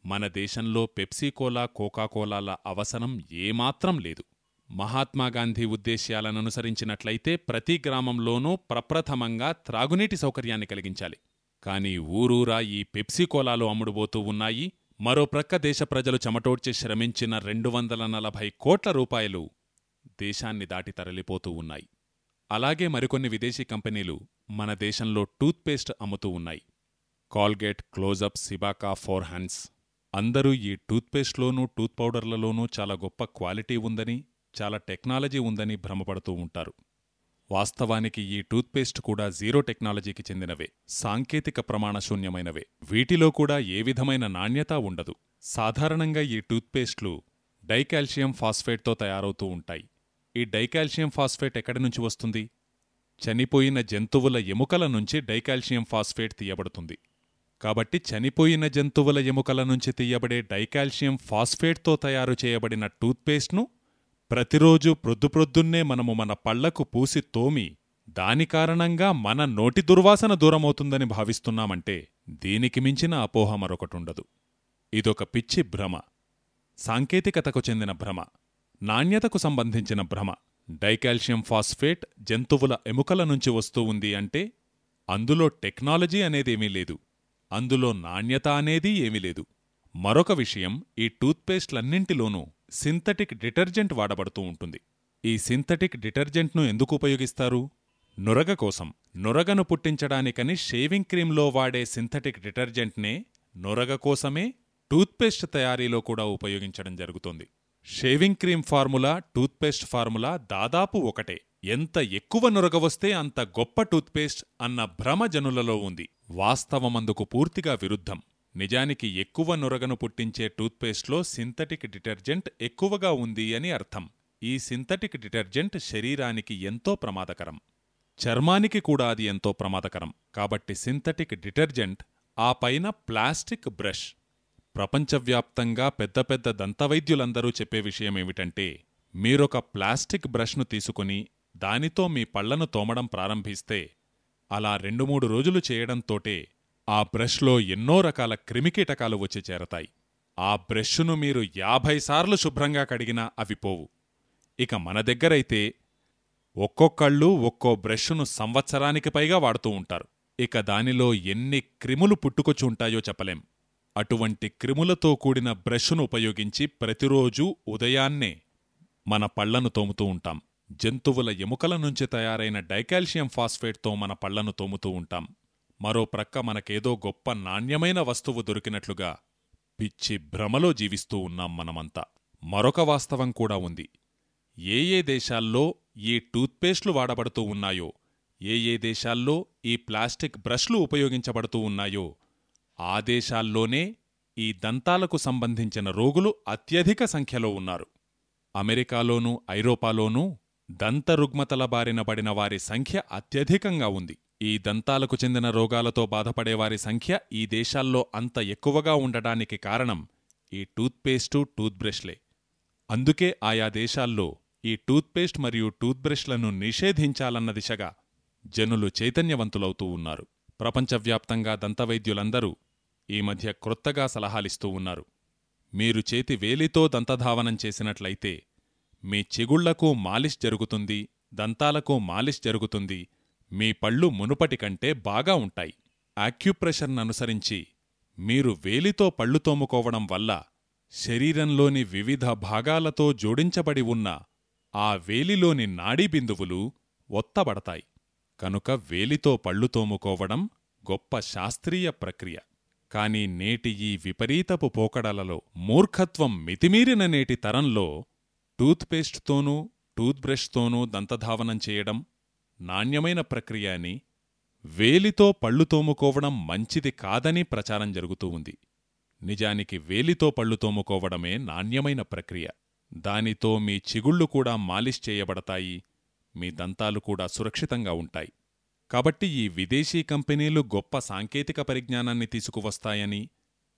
మన దేశంలో పెప్సీకోలా కోకాకోలాల అవసరం ఏమాత్రం లేదు. మహాత్మాగాంధీ ఉద్దేశ్యాలననుసరించినట్లయితే ప్రతి గ్రామంలోనూ ప్రప్రథమంగా త్రాగునీటి సౌకర్యాన్ని కలిగించాలి. కాని ఊరూరా ఈ పెప్సీకోలాలు అమ్ముడుబోతూ ఉన్నాయి. మరో ప్రక్క దేశ ప్రజలు చెమటోడ్చి శ్రమించిన రెండు వందల నలభై కోట్ల రూపాయలు దేశాన్ని దాటి తరలిపోతూ ఉన్నాయి. అలాగే మరికొన్ని విదేశీ కంపెనీలు మన దేశంలో టూత్పేస్ట్ అమ్ముతూ ఉన్నాయి. Colgate Closeup Cibaca Forhans అందరూ ఈ టూత్పేస్ట్లోనూ టూత్ పౌడర్లలోనూ చాలా గొప్ప క్వాలిటీ ఉందని చాలా టెక్నాలజీ ఉందని భ్రమపడుతూ ఉంటారు. వాస్తవానికి ఈ టూత్పేస్ట్ కూడా జీరో టెక్నాలజీకి చెందినవే. సాంకేతిక ప్రమాణశూన్యమైనవే వీటిలో కూడా ఏ విధమైన నాణ్యత ఉండదు. సాధారణంగా ఈ టూత్పేస్ట్లు డైకాల్షియం ఫాస్ఫేట్తో తయారవుతూ ఉంటాయి. ఈ డైకాల్షియం ఫాస్ఫేట్ ఎక్కడి నుంచి వస్తుంది? చనిపోయిన జంతువుల ఎముకల నుంచి డైకాల్షియం ఫాస్ఫేట్ తీయబడుతుంది. కాబట్టి చనిపోయిన జంతువుల ఎముకల నుంచి తీయబడే డైకాల్షియం ఫాస్ఫేట్తో తయారు చేయబడిన టూత్పేస్ట్ను ప్రతిరోజు ప్రొద్దుప్రొద్దున్నే మనము మన పళ్ళకు పూసి తోమి దాని కారణంగా మన నోటి దుర్వాసన దూరమవుతుందని భావిస్తున్నామంటే దీనికి మించిన అపోహ మరొకటుండదు. ఇదొక పిచ్చి భ్రమ. సాంకేతికతకు చెందిన భ్రమ. నాణ్యతకు సంబంధించిన భ్రమ. డైకాల్షియం ఫాస్ఫేట్ జంతువుల ఎముకల నుంచి వస్తూ ఉంది అంటే అందులో టెక్నాలజీ అనేదేమీ లేదు. అందులో నాణ్యత అనేది ఏమీ లేదు. మరొక విషయం ఈ టూత్పేస్ట్లన్నింటిలోనూ సింథటిక్ డిటర్జెంట్ వాడబడుతూ ఉంటుంది. ఈ సింథటిక్ డిటర్జెంట్ను ఎందుకు ఉపయోగిస్తారు? నురగ కోసం. నురగను పుట్టించడానికని షేవింగ్ క్రీంలో వాడే సింథటిక్ డిటర్జెంట్నే నురగ కోసమే టూత్పేస్ట్ తయారీలో కూడా ఉపయోగించడం జరుగుతోంది. Shaving cream formula toothpaste formula దాదాపు ఒకటే. ఎంత ఎక్కువ నురగ వస్తే అంత గొప్ప టూత్పేస్ట్ అన్న భ్రమ జనులలో ఉంది. వాస్తవమందుకు పూర్తిగా విరుద్ధం. నిజానికి ఎక్కువ నురగను పుట్టించే టూత్పేస్ట్లో సింథటిక్ డిటర్జెంట్ ఎక్కువగా ఉంది అని అర్థం. ఈ సింథటిక్ డిటర్జెంట్ శరీరానికి ఎంతో ప్రమాదకరం. చర్మానికి కూడా అది ఎంతో ప్రమాదకరం. కాబట్టి సింథటిక్ డిటర్జెంట్ ఆ పైన ప్లాస్టిక్ బ్రష్. ప్రపంచవ్యాప్తంగా పెద్ద పెద్ద దంతవైద్యులందరూ చెప్పే విషయమేమిటంటే మీరొక ప్లాస్టిక్ బ్రష్ను తీసుకుని దానితో మీ పళ్ళను తోమడం ప్రారంభిస్తే అలా రెండు మూడు రోజులు చేయడంతోటే ఆ బ్రష్లో ఎన్నో రకాల క్రిమికీటకాలు వచ్చి చేరతాయి. ఆ బ్రష్ను మీరు యాభై సార్లు శుభ్రంగా కడిగినా అవి పోవు. ఇక మన దగ్గరైతే ఒక్కొక్కళ్ళు ఒక్కో బ్రష్ను సంవత్సరానికి పైగా వాడుతూ ఉంటారు. ఇక దానిలో ఎన్ని క్రిములు పుట్టుకొచ్చుంటాయో చెప్పలేం. అటువంటి క్రిములతో కూడిన బ్రష్ను ఉపయోగించి ప్రతిరోజూ ఉదయాన్నే మన పళ్ళను తోముతూ ఉంటాం. జంతువుల ఎముకల నుంచి తయారైన డైకాల్షియం ఫాస్ఫేట్తో మన పళ్ళను తోముతూ ఉంటాం. మరో ప్రక్క మనకేదో గొప్ప నాణ్యమైన వస్తువు దొరికినట్లుగా పిచ్చి భ్రమలో జీవిస్తూ ఉన్నాం మనమంతా. మరొక వాస్తవం కూడా ఉంది. ఏ ఏ దేశాల్లో ఈ టూత్పేస్ట్లు వాడబడుతూ ఉన్నాయో ఏ ఏ దేశాల్లో ఈ ప్లాస్టిక్ బ్రష్లు ఉపయోగించబడుతూ ఉన్నాయో ఆ దేశాల్లోనే ఈ దంతాలకు సంబంధించిన రోగులు అత్యధిక సంఖ్యలో ఉన్నారు. అమెరికాలోనూ ఐరోపాలోనూ దంతరుగ్మతల బారిన పడిన వారి సంఖ్య అత్యధికంగా ఉంది. ఈ దంతాలకు చెందిన రోగాలతో బాధపడేవారి సంఖ్య ఈ దేశాల్లో అంత ఎక్కువగా ఉండటానికి కారణం ఈ టూత్పేస్టు టూత్బ్రష్లే. అందుకే ఆయా దేశాల్లో ఈ టూత్పేస్ట్ మరియు టూత్బ్రష్లను నిషేధించాలన్న దిశగా జనులు చైతన్యవంతులవుతూ ఉన్నారు. ప్రపంచవ్యాప్తంగా దంతవైద్యులందరూ ఈ మధ్య క్రొత్తగా సలహాలిస్తూ ఉన్నారు. మీరు చేతి వేలితో దంతధావనం చేసినట్లయితే మీ చిగుళ్ళకు మాలిష్ జరుగుతుంది దంతాలకు మాలిష్ జరుగుతుంది మీ పళ్ళు మునుపటి కంటే బాగా ఉంటాయి. ఆక్యుప్రెషర్ననుసరించి మీరు వేలితో పళ్ళు తోముకోవడం వల్ల శరీరంలోని వివిధ భాగాలతో జోడించబడి ఉన్న ఆ వేలిలోని నాడీ బిందువులు ఒత్తబడతాయి. కనుక వేలితో పళ్ళు తోముకోవడం గొప్ప శాస్త్రీయ ప్రక్రియ. కాని నేటి ఈ విపరీతపు పోకడలలో మూర్ఖత్వం మితిమీరిన నేటి తరంలో టూత్పేస్ట్తోనూ టూత్బ్రష్తోనూ దంతధావనం చేయడం నాణ్యమైన ప్రక్రియ అని వేలితో పళ్ళు తోముకోవడం మంచిది కాదని ప్రచారం జరుగుతూ ఉంది. నిజానికి వేలితో పళ్ళు తోముకోవడమే నాణ్యమైన ప్రక్రియ. దానితో మీ చిగుళ్ళు కూడా మాలిష్ చేయబడతాయి మీ దంతాలు కూడా సురక్షితంగా ఉంటాయి. కాబట్టి ఈ విదేశీ కంపెనీలు గొప్ప సాంకేతిక పరిజ్ఞానాన్ని తీసుకువస్తాయని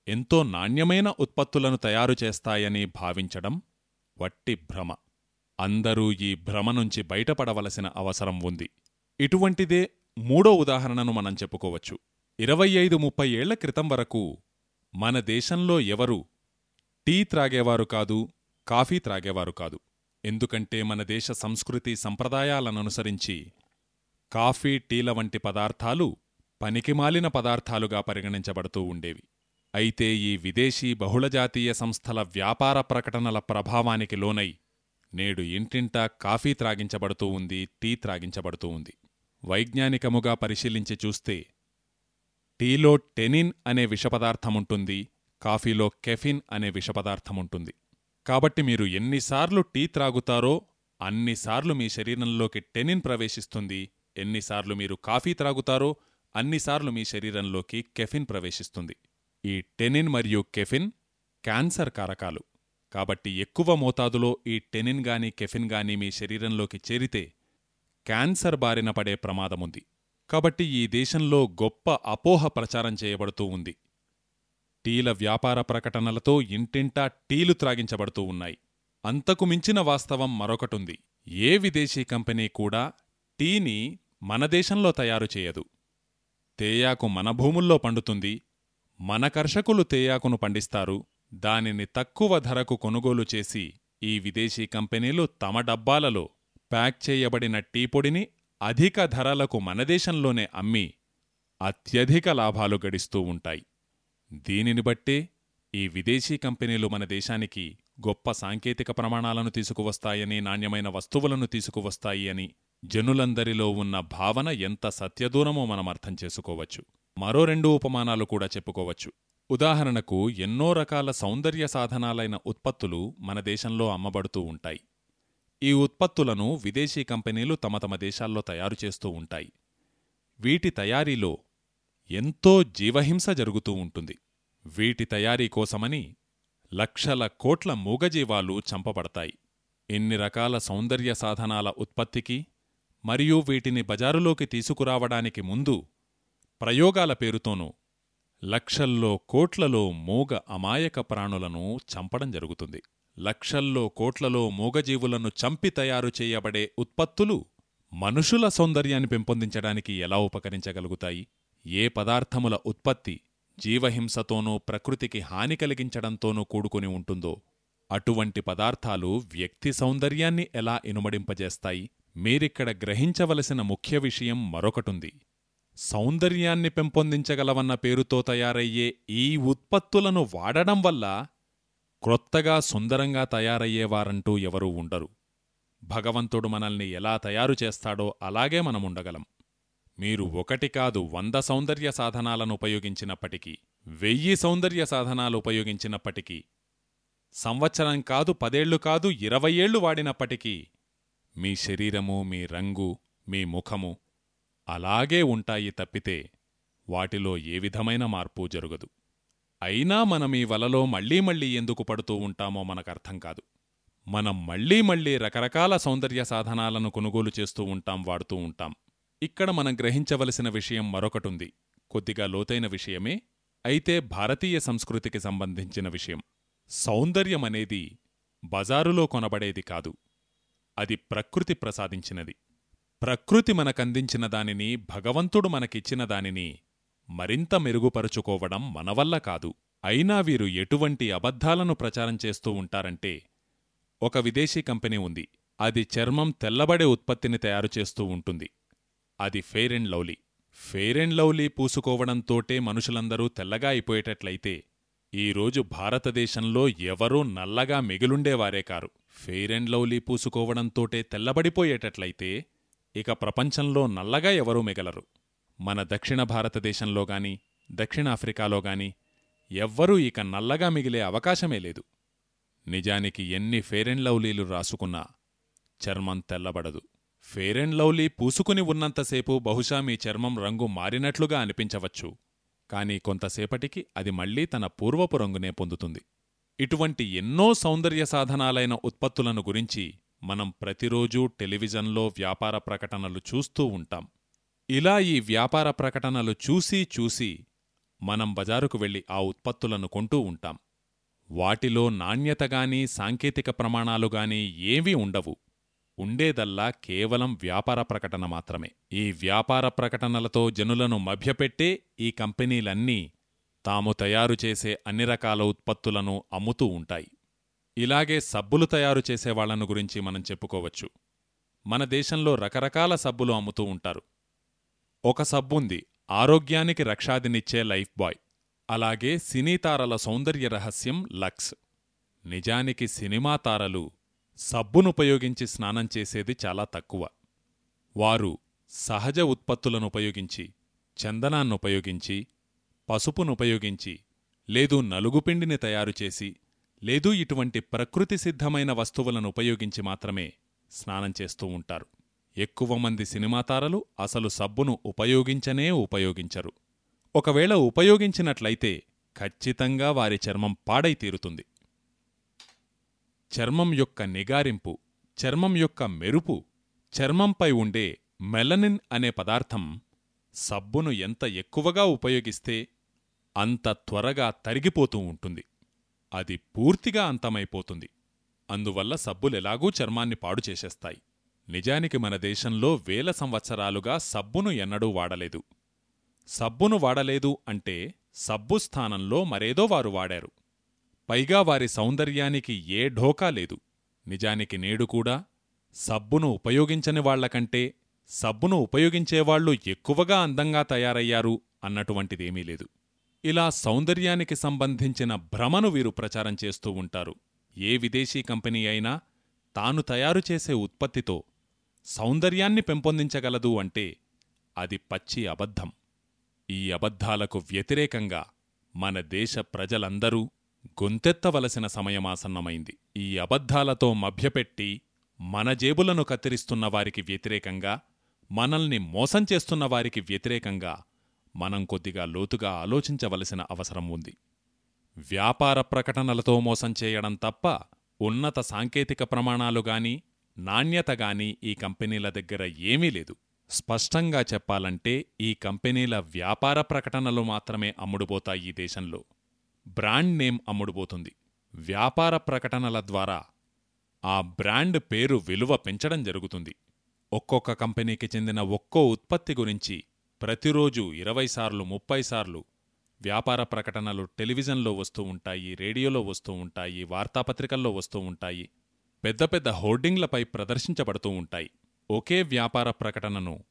ఎంతో నాణ్యమైన ఉత్పత్తులను తయారు చేస్తాయని భావించడం వట్టి భ్రమ. అందరూ ఈ భ్రమ నుంచి బయటపడవలసిన అవసరం ఉంది. ఇటువంటిదే మూడో ఉదాహరణను మనం చెప్పుకోవచ్చు. ఇరవై ఐదు ముప్పై ఏళ్ళ క్రితం వరకు మన దేశంలో ఎవరు టీ త్రాగేవారు కాదు కాఫీ త్రాగేవారు కాదు. ఎందుకంటే మన దేశ సంస్కృతి సంప్రదాయాలననుసరించి కాఫీ టీల వంటి పదార్థాలు పనికిమాలిన పదార్థాలుగా పరిగణించబడుతూ ఉండేవి. అయితే ఈ విదేశీ బహుళజాతీయ సంస్థల వ్యాపార ప్రకటనల ప్రభావానికి లోనై నేడు ఇంటింటా కాఫీ త్రాగించబడుతూ ఉంది టీ త్రాగించబడుతూ ఉంది. వైజ్ఞానికముగా పరిశీలించి చూస్తే టీలో టెనిన్ అనే విషపదార్థముంటుంది కాఫీలో కెఫిన్ అనే విషపదార్థముంటుంది. కాబట్టి మీరు ఎన్నిసార్లు టీ త్రాగుతారో అన్నిసార్లు మీ శరీరంలోకి టెనిన్ ప్రవేశిస్తుంది ఎన్నిసార్లు మీరు కాఫీ త్రాగుతారో అన్నిసార్లు మీ శరీరంలోకి కెఫిన్ ప్రవేశిస్తుంది. ఈ టెనిన్ మరియు కెఫిన్ క్యాన్సర్ కారకాలు. కాబట్టి ఎక్కువ మోతాదులో ఈ టెనిన్ గాని కెఫిన్ గాని మీ శరీరంలోకి చేరితే క్యాన్సర్ బారిన పడే ప్రమాదముంది. కాబట్టి ఈ దేశంలో గొప్ప అపోహ ప్రచారం చేయబడుతూ ఉంది. టీల వ్యాపార ప్రకటనలతో ఇంటింటా టీలు త్రాగించబడుతూ ఉన్నాయి. అంతకు మించిన వాస్తవం మరొకటుంది. ఏ విదేశీ కంపెనీ కూడా టీని మన దేశంలో తయారు చేయదు. తేయాకు మన భూముల్లో పండుతుంది. మన కర్షకులు తేయాకును పండిస్తారు. దానిని తక్కువ ధరకు కొనుగోలు చేసి ఈ విదేశీ కంపెనీలు తమ డబ్బాలలో ప్యాక్ చేయబడిన టీపొడిని అధిక ధరలకు మనదేశంలోనే అమ్మి అత్యధిక లాభాలు గడిస్తూ ఉంటాయి. దీనిని బట్టే ఈ విదేశీ కంపెనీలు మన దేశానికి గొప్ప సాంకేతిక ప్రమాణాలను తీసుకువస్తాయని నాణ్యమైన వస్తువులను తీసుకువస్తాయి అని జనులందరిలో ఉన్న భావన ఎంత సత్యదూరమో మనం అర్థం చేసుకోవచ్చు. మరో రెండు ఉపమానాలు కూడా చెప్పుకోవచ్చు. ఉదాహరణకు ఎన్నో రకాల సౌందర్య సాధనాలైన ఉత్పత్తులు మన దేశంలో అమ్మబడుతూ ఉంటాయి. ఈ ఉత్పత్తులను విదేశీ కంపెనీలు తమ తమ దేశాల్లో తయారు చేస్తూ ఉంటాయి. వీటి తయారీలో ఎంతో జీవహింస జరుగుతూ ఉంటుంది. వీటి తయారీ కోసమని లక్షల కోట్ల మూగజీవాలు చంపబడతాయి. ఇన్ని రకాల సౌందర్య సాధనాల ఉత్పత్తికి మరియు వీటిని బజారులోకి తీసుకురావడానికి ముందు ప్రయోగాల పేరుతోనూ లక్షల్లో కోట్లలో మూగ అమాయక ప్రాణులను చంపడం జరుగుతుంది. లక్షల్లో కోట్లలో మూగజీవులను చంపి తయారు చేయబడే ఉత్పత్తులు మనుషుల సౌందర్యాన్ని పెంపొందించడానికి ఎలా ఉపకరించగలుగుతాయి? ఏ పదార్థముల ఉత్పత్తి జీవహింసతోనూ ప్రకృతికి హాని కలిగించడంతోనూ కూడుకుని ఉంటుందో అటువంటి పదార్థాలు వ్యక్తి సౌందర్యాన్ని ఎలా ఇనుమడింపజేస్తాయి? మీరిక్కడ గ్రహించవలసిన ముఖ్య విషయం మరొకటుంది. సౌందర్యాన్ని పెంపొందించగలవన్న పేరుతో తయారయ్యే ఈ ఉత్పత్తులను వాడడం వల్ల క్రొత్తగా సుందరంగా తయారయ్యేవారంటూ ఎవరూ ఉండరు. భగవంతుడు మనల్ని ఎలా తయారు చేస్తాడో అలాగే మనముండగలం మీరు ఒకటి కాదు వంద సౌందర్య సాధనాలను ఉపయోగించినప్పటికీ వెయ్యి సౌందర్య సాధనాలు ఉపయోగించినప్పటికీ సంవత్సరం కాదు పదేళ్ళు కాదు ఇరవై ఏళ్ళు వాడినప్పటికీ మీ శరీరము మీ రంగు మీ ముఖము అలాగే ఉంటాయి తప్పితే వాటిలో ఏ విధమైన మార్పు జరగదు. అయినా మనమీ వలలో మళ్ళీ మళ్ళీ ఎందుకు పడుతూ ఉంటామో మనకర్థం కాదు. మనం మళ్ళీ మళ్ళీ రకరకాల సౌందర్య సాధనాలను కొనుగోలు చేస్తూ ఉంటాం వాడుతూ ఉంటాం. ఇక్కడ మనం గ్రహించవలసిన విషయం మరొకటుంది. కొద్దిగా లోతైన విషయమే. అయితే భారతీయ సంస్కృతికి సంబంధించిన విషయం. సౌందర్యమనేది బజారులో కొనబడేది కాదు. అది ప్రకృతి ప్రసాదించినది. ప్రకృతి మనకందించిన దానిని భగవంతుడు మనకిచ్చిన దానిని మరింత మెరుగుపరుచుకోవడం మనవల్ల కాదు. అయినా వీరు ఎటువంటి అబద్ధాలను ప్రచారం చేస్తూ ఉంటారంటే ఒక విదేశీ కంపెనీ ఉంది. అది చర్మం తెల్లబడే ఉత్పత్తిని తయారు చేస్తూ ఉంటుంది. అది Fair and Lovely. Fair and Lovely పూసుకోవడంతోటే మనుషులందరూ తెల్లగా అయిపోయేటట్లయితే ఈరోజు భారతదేశంలో ఎవరూ నల్లగా మిగిలుండేవారే కారు. ఫెయిర్ అండ్ లవ్లీ పూసుకోవడంతోటే తెల్లబడిపోయేటట్లయితే ఇక ప్రపంచంలో నల్లగా ఎవరూ మిగలరు. మన దక్షిణ భారతదేశంలో గాని దక్షిణాఫ్రికాలో గాని ఎవ్వరూ ఇక నల్లగా మిగిలే అవకాశమే లేదు. నిజానికి ఎన్ని ఫేరెన్ లవ్లీలు రాసుకున్నా చర్మం తెల్లబడదు. ఫేరెన్ లవ్లీ పూసుకుని ఉన్నంతసేపు బహుశా మీ చర్మం రంగు మారినట్లుగా అనిపించవచ్చు. కాని కొంతసేపటికి అది మళ్ళీ తన పూర్వపు రంగునే పొందుతుంది. ఇటువంటి ఎన్నో సౌందర్య సాధనాలైన ఉత్పత్తులను గురించి మనం ప్రతిరోజూ టెలివిజన్లో వ్యాపార ప్రకటనలు చూస్తూ ఉంటాం. ఇలా ఈ వ్యాపార ప్రకటనలు చూసి చూసి మనం బజారుకు వెళ్ళి ఆ ఉత్పత్తులను కొంటూ ఉంటాం. వాటిలో నాణ్యతగాని సాంకేతిక ప్రమాణాలుగాని ఏవీ ఉండవు. ఉండేదల్లా కేవలం వ్యాపార ప్రకటన మాత్రమే. ఈ వ్యాపార ప్రకటనలతో జనులను మభ్యపెట్టే ఈ కంపెనీలన్నీ తాము తయారు చేసే అన్ని రకాల ఉత్పత్తులను అమ్ముతూ ఉంటాయి. ఇలాగే సబ్బులు తయారు చేసేవాళ్ళను గురించి మనం చెప్పుకోవచ్చు. మన దేశంలో రకరకాల సబ్బులు అమ్ముతూ ఉంటారు. ఒక సబ్బుంది ఆరోగ్యానికి రక్షాదినిచ్చే లైఫ్ బాయ్. అలాగే సినీతారల సౌందర్య రహస్యం లక్స్. నిజానికి సినిమా తారలు సబ్బునుపయోగించి స్నానం చేసేది చాలా తక్కువ. వారు సహజ ఉత్పత్తులనుపయోగించి చందనాన్నుపయోగించి పసుపునుపయోగించి లేదు నలుగుపిండిని తయారుచేసి లేదు ఇటువంటి ప్రకృతి సిద్ధమైన వస్తువులను ఉపయోగించి మాత్రమే స్నానం చేస్తూ ఉంటారు. ఎక్కువ మంది సినిమా తారలు అసలు సబ్బును ఉపయోగించనే ఉపయోగించరు. ఒకవేళ ఉపయోగించినట్లయితే ఖచ్చితంగా వారి చర్మం పాడై తీరుతుంది. చర్మం యొక్క నిగారింపు చర్మం యొక్క మెరుపు చర్మంపై ఉండే మెలనిన్ అనే పదార్థం సబ్బును ఎంత ఎక్కువగా ఉపయోగిస్తే అంత త్వరగా తరిగిపోతూ ఉంటుంది. అది పూర్తిగా అంతమైపోతుంది. అందువల్ల సబ్బులెలాగూ చర్మాన్ని పాడు చేసేస్తాయి. నిజానికి మన దేశంలో వేల సంవత్సరాలుగా సబ్బును ఎన్నడూ వాడలేదు. సబ్బును వాడలేదు అంటే సబ్బు స్థానంలో మరేదో వారు వాడారు. పైగా వారి సౌందర్యానికి ఏ ఢోకా లేదు. నిజానికి నేడు కూడా సబ్బును ఉపయోగించని వాళ్ళకంటే సబ్బును ఉపయోగించేవాళ్ళు ఎక్కువగా అందంగా తయారయ్యారు అన్నటువంటిదేమీ లేదు. ఇలా సౌందర్యానికి సంబంధించిన భ్రమను వీరు ప్రచారం చేస్తూ ఉంటారు. ఏ విదేశీ కంపెనీ అయినా తాను తయారు చేసే ఉత్పత్తితో సౌందర్యాన్ని పెంపొందించగలదు అంటే అది పచ్చి అబద్ధం. ఈ అబద్ధాలకు వ్యతిరేకంగా మన దేశ ప్రజలందరూ గొంతెత్తవలసిన సమయమాసన్నమైంది ఈ అబద్ధాలతో మభ్యపెట్టి మన జేబులను కత్తిరిస్తున్న వారికి వ్యతిరేకంగా మనల్ని మోసం చేస్తున్న వారికి వ్యతిరేకంగా మనం కొద్దిగా లోతుగా ఆలోచించవలసిన అవసరం ఉంది. వ్యాపార ప్రకటనలతో మోసం చేయడం తప్ప ఉన్నత సాంకేతిక ప్రమాణాలుగాని నాణ్యతగాని ఈ కంపెనీల దగ్గర ఏమీ లేదు. స్పష్టంగా చెప్పాలంటే ఈ కంపెనీల వ్యాపార ప్రకటనలు మాత్రమే అమ్ముడుపోతాయి ఈ దేశంలో. బ్రాండ్ నేమ్ అమ్ముడుపోతుంది. వ్యాపార ప్రకటనల ద్వారా ఆ బ్రాండ్ పేరు విలువ పెంచడం జరుగుతుంది. ఒక్కొక్క కంపెనీకి చెందిన ఒక్కో ఉత్పత్తి గురించి ప్రతిరోజు ఇరవై సార్లు ముప్పై సార్లు వ్యాపార ప్రకటనలు టెలివిజన్లో వస్తూ ఉంటాయి రేడియోలో వస్తూ ఉంటాయి వార్తాపత్రికల్లో వస్తూ ఉంటాయి పెద్ద పెద్ద హోర్డింగ్లపై ప్రదర్శించబడుతూ ఉంటాయి. ఒకే వ్యాపార ప్రకటనను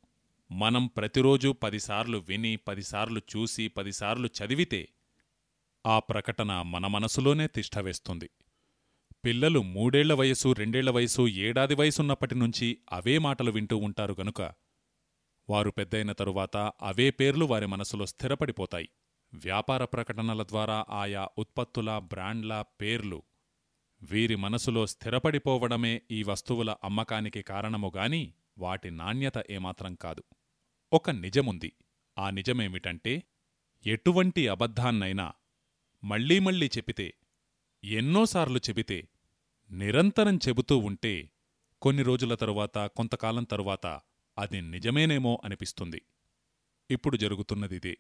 మనం ప్రతిరోజు పదిసార్లు విని పదిసార్లు చూసి పదిసార్లు చదివితే ఆ ప్రకటన మన మనసులోనే తిష్టవేస్తుంది పిల్లలు మూడేళ్ళ వయసు రెండేళ్ళ వయసు ఏడాది వయసున్నప్పటి నుంచి అవే మాటలు వింటూ ఉంటారు గనుక వారు పెద్దయిన తరువాత అవే పేర్లు వారి మనసులో స్థిరపడిపోతాయి. వ్యాపార ప్రకటనల ద్వారా ఆయా ఉత్పత్తుల బ్రాండ్ల పేర్లు వీరి మనసులో స్థిరపడిపోవడమే ఈ వస్తువుల అమ్మకానికి కారణముగాని వాటి నాణ్యత ఏమాత్రం కాదు. ఒక నిజముంది. ఆ నిజమేమిటంటే ఎటువంటి అబద్ధాన్నైనా మళ్ళీ మళ్ళీ చెబితే ఎన్నోసార్లు చెబితే నిరంతరం చెబుతూ ఉంటే కొన్ని రోజుల తరువాత కొంతకాలం తరువాత అది నిజమేనేమో అనిపిస్తుంది. ఇప్పుడు జరుగుతున్నదిదే.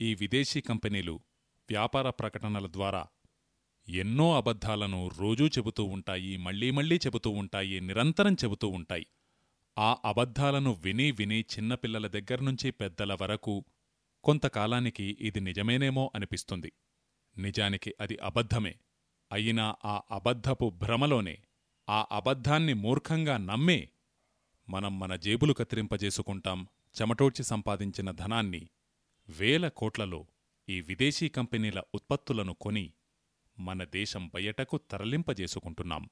ఈ విదేశీ కంపెనీలు వ్యాపార ప్రకటనల ద్వారా ఎన్నో అబద్ధాలను రోజూ చెబుతూ ఉంటాయి మళ్ళీ మళ్ళీ చెబుతూ ఉంటాయి నిరంతరం చెబుతూ ఉంటాయి. ఆ అబద్ధాలను విని విని చిన్నపిల్లల దగ్గర్నుంచి పెద్దల వరకు కొంతకాలానికి ఇది నిజమేనేమో అనిపిస్తుంది. నిజానికి అది అబద్ధమే. అయినా ఆ అబద్ధపు భ్రమలోనే ఆ అబద్ధాన్ని మూర్ఖంగా నమ్మే మనం మన జేబులు కత్తిరింపజేసుకుంటాం చెమటోడ్చి సంపాదించిన ధనాన్ని వేల కోట్లలో ఈ విదేశీ కంపెనీల ఉత్పత్తులను కొని మన దేశం బయటకు తరలింపజేసుకుంటున్నాం.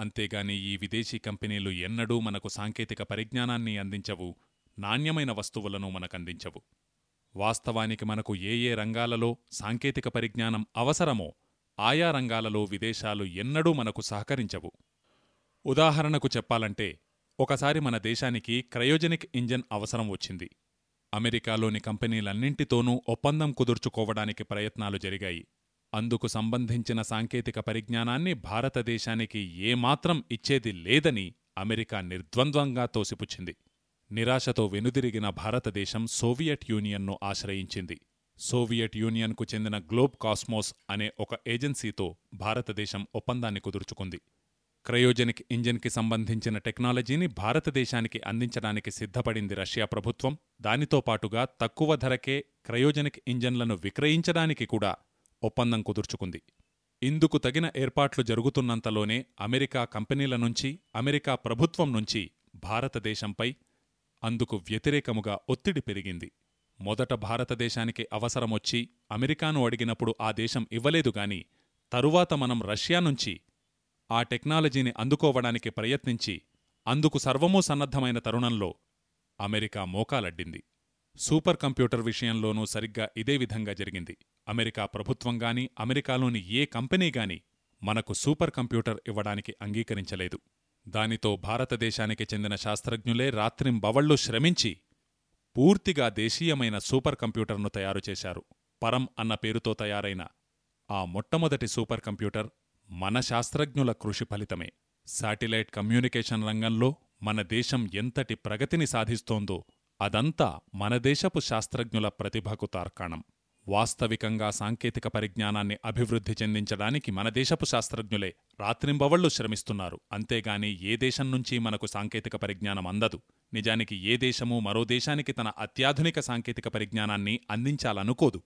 అంతేగాని ఈ విదేశీ కంపెనీలు ఎన్నడూ మనకు సాంకేతిక పరిజ్ఞానాన్ని అందించవు నాణ్యమైన వస్తువులను మనకందించవు. వాస్తవానికి మనకు ఏ ఏ రంగాలలో సాంకేతిక పరిజ్ఞానం అవసరమో ఆయా రంగాలలో విదేశాలు ఎన్నడూ మనకు సహకరించవు. ఉదాహరణకు చెప్పాలంటే ఒకసారి మన దేశానికి క్రయోజెనిక్ ఇంజన్ అవసరం వచ్చింది. అమెరికాలోని కంపెనీలన్నింటితోనూ ఒప్పందం కుదుర్చుకోవడానికి ప్రయత్నాలు జరిగాయి. అందుకు సంబంధించిన సాంకేతిక పరిజ్ఞానాన్ని భారతదేశానికి ఏమాత్రం ఇచ్చేది లేదని అమెరికా నిర్ద్వంద్వంగా తోసిపుచ్చింది. నిరాశతో వెనుదిరిగిన భారతదేశం సోవియట్ యూనియన్ను ఆశ్రయించింది. సోవియట్ యూనియన్కు చెందిన గ్లోబ్ కాస్మోస్ అనే ఒక ఏజెన్సీతో భారతదేశం ఒప్పందాన్ని కుదుర్చుకుంది. క్రయోజెనిక్ ఇంజిన్కి సంబంధించిన టెక్నాలజీని భారతదేశానికి అందించడానికి సిద్ధపడింది రష్యా ప్రభుత్వం. దానితో పాటుగా తక్కువ ధరకే క్రయోజెనిక్ ఇంజన్లను విక్రయించడానికి కూడా ఒప్పందం కుదుర్చుకుంది. ఇందుకు తగిన ఏర్పాట్లు జరుగుతున్నంతలోనే అమెరికా కంపెనీల నుంచి అమెరికా ప్రభుత్వం నుంచి భారతదేశంపై అందుకు వ్యతిరేకముగా ఒత్తిడి పెరిగింది. మొదట భారతదేశానికి అవసరమొచ్చి అమెరికాను అడిగినప్పుడు ఆ దేశం ఇవ్వలేదుగాని తరువాత మనం రష్యా నుంచి ఆ టెక్నాలజీని అందుకోవడానికి ప్రయత్నించి అందుకు సర్వమూ సన్నద్ధమైన తరుణంలో అమెరికా మోకాలడ్డింది. సూపర్ కంప్యూటర్ విషయంలోనూ సరిగ్గా ఇదే విధంగా జరిగింది. అమెరికా ప్రభుత్వంగాని అమెరికాలోని ఏ కంపెనీగాని మనకు సూపర్ కంప్యూటర్ ఇవ్వడానికి అంగీకరించలేదు. దానితో భారతదేశానికి చెందిన శాస్త్రజ్ఞులే రాత్రింబవళ్ళు శ్రమించి పూర్తిగా దేశీయమైన సూపర్ కంప్యూటర్ను తయారుచేశారు పరం అన్న పేరుతో తయారైన ఆ మొట్టమొదటి సూపర్ కంప్యూటర్ మన శాస్త్రజ్ఞుల కృషి ఫలితమే. శాటిలైట్ కమ్యూనికేషన్ రంగంలో మన దేశం ఎంతటి ప్రగతిని సాధిస్తోందో అదంతా మన దేశపు శాస్త్రజ్ఞుల ప్రతిభకు తార్కాణం. వాస్తవికంగా సాంకేతిక పరిజ్ఞానాన్ని అభివృద్ధి చెందించడానికి మన దేశపు శాస్త్రజ్ఞులే రాత్రింబవళ్ళు శ్రమిస్తున్నారు. అంతేగాని ఏ దేశం నుంచి మనకు సాంకేతిక పరిజ్ఞానం అందదు. నిజానికి ఏ దేశమూ మరో దేశానికి తన అత్యాధునిక సాంకేతిక పరిజ్ఞానాన్ని అందించాలనుకోదు.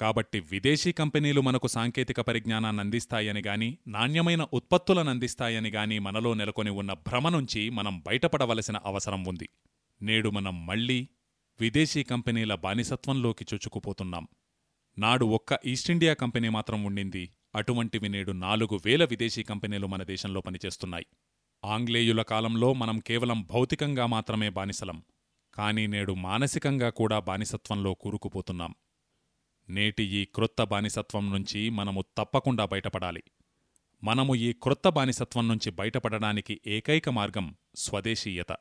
కాబట్టి విదేశీ కంపెనీలు మనకు సాంకేతిక పరిజ్ఞానాన్ని అందిస్తాయని గాని నాణ్యమైన ఉత్పత్తులను అందిస్తాయని గాని మనలో నెలకొని ఉన్న భ్రమ నుంచి మనం బయటపడవలసిన అవసరం ఉంది. నేడు మనం మళ్ళీ విదేశీ కంపెనీల బానిసత్వంలోకి చొచ్చుకుపోతున్నాం. నాడు ఒక్క ఈస్టిండియా కంపెనీ మాత్రం ఉండింది. అటువంటివి నేడు నాలుగు వేల విదేశీ కంపెనీలు మన దేశంలో పనిచేస్తున్నాయి. ఆంగ్లేయుల కాలంలో మనం కేవలం భౌతికంగా మాత్రమే బానిసలం. కానీ నేడు మానసికంగా కూడా బానిసత్వంలో కూరుకుపోతున్నాం. నేటి ఈ క్రొత్త బానిసత్వం నుంచి మనము తప్పకుండా బయటపడాలి. మనము ఈ క్రొత్త బానిసత్వం నుంచి బయటపడడానికి ఏకైక మార్గం స్వదేశీయత.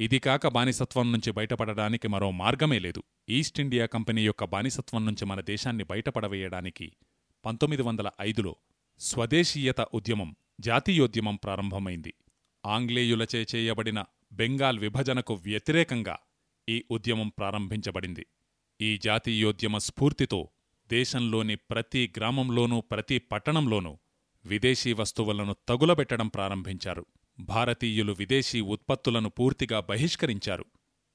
ఇది కాక బానిసత్వం నుంచి బయటపడడానికి మరో మార్గమే లేదు. ఈస్ట్ ఇండియా కంపెనీ యొక్క బానిసత్వం నుంచి మన దేశాన్ని బయటపడవేయడానికి పంతొమ్మిది వందల ఐదులో స్వదేశీయత ఉద్యమం జాతీయోద్యమం ప్రారంభమైంది. ఆంగ్లేయులచే చేయబడిన బెంగాల్ విభజనకు వ్యతిరేకంగా ఈ ఉద్యమం ప్రారంభించబడింది. ఈ జాతీయోద్యమ స్ఫూర్తితో దేశంలోని ప్రతి గ్రామంలోనూ ప్రతి పట్టణంలోనూ విదేశీ వస్తువులను తగులబెట్టడం ప్రారంభించారు. భారతీయులు విదేశీ ఉత్పత్తులను పూర్తిగా బహిష్కరించారు.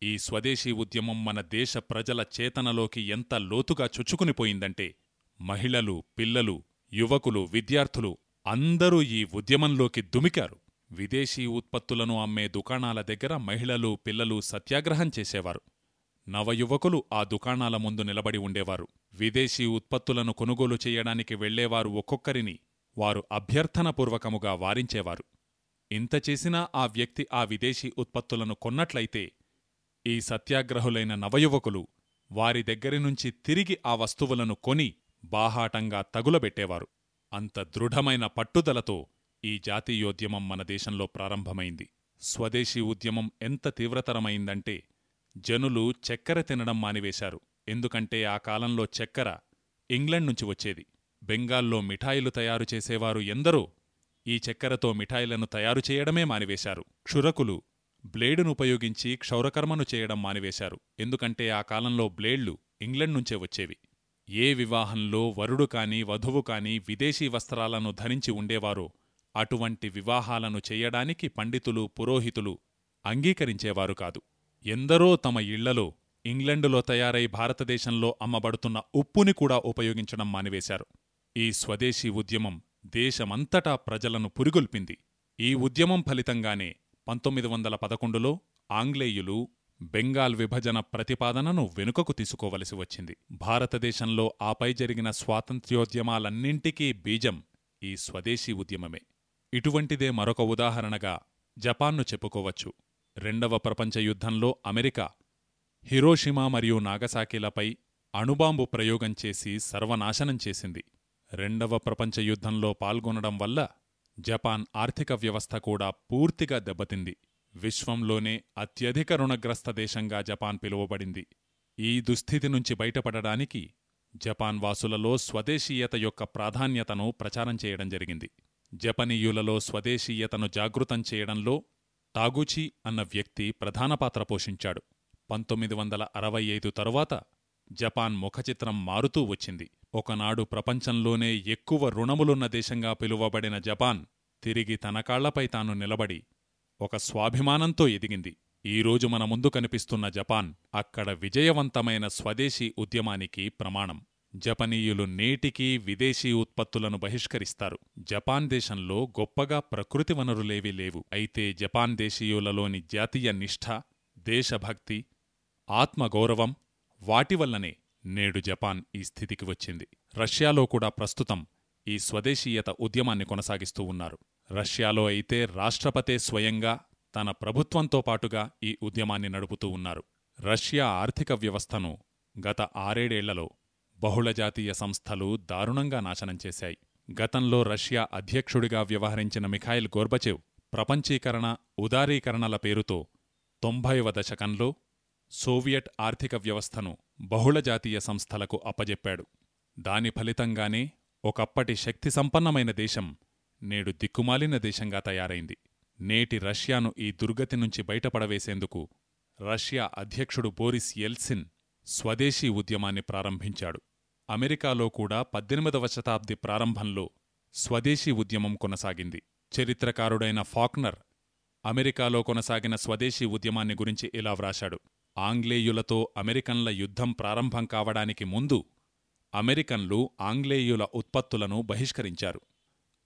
ఈ స్వదేశీ ఉద్యమం మన దేశ ప్రజల చేతనలోకి ఎంత లోతుగా చొచ్చుకునిపోయిందంటే మహిళలు పిల్లలు యువకులు విద్యార్థులు అందరూ ఈ ఉద్యమంలోకి దుమికారు. విదేశీ ఉత్పత్తులను అమ్మే దుకాణాల దగ్గర మహిళలు పిల్లలు సత్యాగ్రహం చేసేవారు. నవయువకులు ఆ దుకాణాల ముందు నిలబడి ఉండేవారు. విదేశీ ఉత్పత్తులను కొనుగోలు చేయడానికి వెళ్ళేవారు ఒక్కొక్కరిని వారు అభ్యర్థనపూర్వకముగా వారించేవారు. ఇంత చేసినా ఆ వ్యక్తి ఆ విదేశీ ఉత్పత్తులను కొన్నట్లయితే ఈ సత్యాగ్రహులైన నవయువకులు వారి దగ్గరి నుంచి తిరిగి ఆ వస్తువులను కొని బాహాటంగా తగులబెట్టేవారు. అంత దృఢమైన పట్టుదలతో ఈ జాతీయోద్యమం మన దేశంలో ప్రారంభమైంది. స్వదేశీ ఉద్యమం ఎంత తీవ్రతరమైందంటే జనులు చక్కెర తినడం మానివేశారు. ఎందుకంటే ఆ కాలంలో చక్కెర ఇంగ్లండ్ నుంచి వచ్చేది. బెంగాల్లో మిఠాయిలు తయారు చేసేవారు ఎందరో ఈ చక్కెరతో మిఠాయిలను తయారు చేయడమే మానివేశారు. క్షురకులు బ్లేడును ఉపయోగించి క్షౌరకర్మను చేయడం మానివేశారు. ఎందుకంటే ఆ కాలంలో బ్లేడ్లు ఇంగ్లండ్ నుంచే వచ్చేవి. ఏ వివాహంలో వరుడు కాని వధువు కాని విదేశీ వస్త్రాలను ధరించి ఉండేవారో అటువంటి వివాహాలను చెయ్యడానికి పండితులు పురోహితులు అంగీకరించేవారు కాదు. ఎందరో తమ ఇళ్ళలో ఇంగ్లండులో తయారై భారతదేశంలో అమ్మబడుతున్న ఉప్పుని కూడా ఉపయోగించడం మానివేశారు. ఈ స్వదేశీ ఉద్యమం దేశమంతటా ప్రజలను పురిగొల్పింది. ఈ ఉద్యమం ఫలితంగానే పంతొమ్మిది వందల పదకొండులో ఆంగ్లేయులు బెంగాల్ విభజన ప్రతిపాదనను వెనుకకు తీసుకోవలసి వచ్చింది. భారతదేశంలో ఆపై జరిగిన స్వాతంత్ర్యోద్యమాలన్నింటికీ బీజం ఈ స్వదేశీ ఉద్యమమే. ఇటువంటిదే మరొక ఉదాహరణగా జపాన్ను చెప్పుకోవచ్చు. రెండవ ప్రపంచ యుద్ధంలో అమెరికా హిరోషిమా మరియు నాగసాకిలపై అణుబాంబు ప్రయోగం చేసి సర్వనాశనం చేసింది. రెండవ ప్రపంచ యుద్ధంలో పాల్గొనడం వల్ల జపాన్ ఆర్థిక వ్యవస్థ కూడా పూర్తిగా దెబ్బతింది. విశ్వంలోనే అత్యధిక రుణగ్రస్త దేశంగా జపాన్ పిలువబడింది. ఈ దుస్థితి నుంచి బయటపడడానికి జపాన్ వాసులలో స్వదేశీయత యొక్క ప్రాధాన్యతను ప్రచారం చేయడం జరిగింది. జపనీయులలో స్వదేశీయతను జాగృతం చేయడంలో టాగూచి అన్న వ్యక్తి ప్రధాన పాత్ర పోషించాడు. పంతొమ్మిది వందల అరవై ఐదు తరువాత జపాన్ ముఖచిత్రం మారుతూ వచ్చింది. ఒకనాడు ప్రపంచంలోనే ఎక్కువ రుణములున్న దేశంగా పిలువబడిన జపాన్ తిరిగి తన కాళ్ళపై తాను నిలబడి ఒక స్వాభిమానంతో ఎదిగింది. ఈరోజు మన ముందు కనిపిస్తున్న జపాన్ అక్కడ విజయవంతమైన స్వదేశీ ఉద్యమానికి ప్రమాణం. జపనీయులు నేటికీ విదేశీ ఉత్పత్తులను బహిష్కరిస్తారు. జపాన్ దేశంలో గొప్పగా ప్రకృతి వనరులేవీ లేవు. అయితే జపాన్ దేశీయులలోని జాతీయ నిష్ఠ దేశభక్తి ఆత్మగౌరవం వాటివల్లనే నేడు జపాన్ ఈ స్థితికి వచ్చింది. రష్యాలో కూడా ప్రస్తుతం ఈ స్వదేశీయత ఉద్యమాన్ని కొనసాగిస్తూ ఉన్నారు. రష్యాలో అయితే రాష్ట్రపతే స్వయంగా తన ప్రభుత్వంతో పాటుగా ఈ ఉద్యమాన్ని నడుపుతూ ఉన్నారు. రష్యా ఆర్థిక వ్యవస్థను గత ఆరేడేళ్ళలో బహుళజాతీయ సంస్థలు దారుణంగా నాశనం చేశాయి. గతంలో రష్యా అధ్యక్షుడిగా వ్యవహరించిన మిఖాయిల్ గోర్బచేవ్ ప్రపంచీకరణ ఉదారీకరణల పేరుతో తొంభైవ దశకంలో సోవియట్ ఆర్థిక వ్యవస్థను బహుళజాతీయ సంస్థలకు అప్పజెప్పాడు. దాని ఫలితంగానే ఒకప్పటి శక్తి సంపన్నమైన దేశం నేడు దిక్కుమాలిన దేశంగా తయారైంది. నేటి రష్యాను ఈ దుర్గతి నుంచి బయటపడవేసేందుకు రష్యా అధ్యక్షుడు బోరిస్ ఎల్సిన్ స్వదేశీ ఉద్యమాన్ని ప్రారంభించాడు. అమెరికాలో కూడా పద్దెనిమిదవ శతాబ్ది ప్రారంభంలో స్వదేశీ ఉద్యమం కొనసాగింది. చరిత్రకారుడైన ఫాక్నర్ అమెరికాలో కొనసాగిన స్వదేశీ ఉద్యమాన్ని గురించి ఇలా వ్రాశాడు. ఆంగ్లేయులతో అమెరికన్ల యుద్ధం ప్రారంభం కావడానికి ముందు అమెరికన్లు ఆంగ్లేయుల ఉత్పత్తులను బహిష్కరించారు.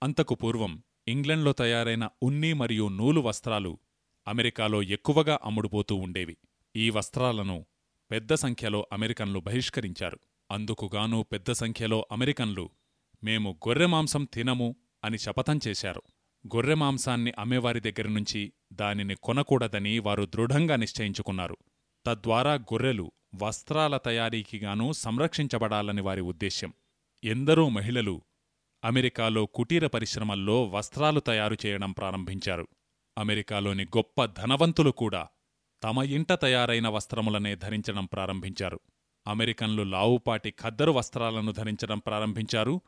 అంతకు పూర్వం ఇంగ్లండ్లో తయారైన ఉన్ని మరియు నూలు వస్త్రాలు అమెరికాలో ఎక్కువగా అమ్ముడుపోతూ ఉండేవి. ఈ వస్త్రాలను పెద్ద సంఖ్యలో అమెరికన్లు బహిష్కరించారు. అందుకుగాను పెద్ద సంఖ్యలో అమెరికన్లు మేము గొర్రెమాంసం తినము అని శపథం చేశారు. గొర్రెమాంసాన్ని అమ్మేవారి దగ్గర నుంచి దానిని కొనకూడదని వారు దృఢంగా నిశ్చయించుకున్నారు. తద్వారా గొర్రెలు వస్త్రాల తయారీకిగానూ సంరక్షించబడాలని వారి ఉద్దేశ్యం. ఎందరో మహిళలు అమెరికాలో కుటీర పరిశ్రమల్లో వస్త్రాలు తయారు చేయడం ప్రారంభించారు. అమెరికాలోని గొప్ప ధనవంతులు కూడా తమ ఇంట తయారైన వస్త్రములనే ధరించడం ప్రారంభించారు. అమెరికన్లు లావుపాటి ఖద్దరు వస్త్రాలను ధరించడం ప్రారంభించారు.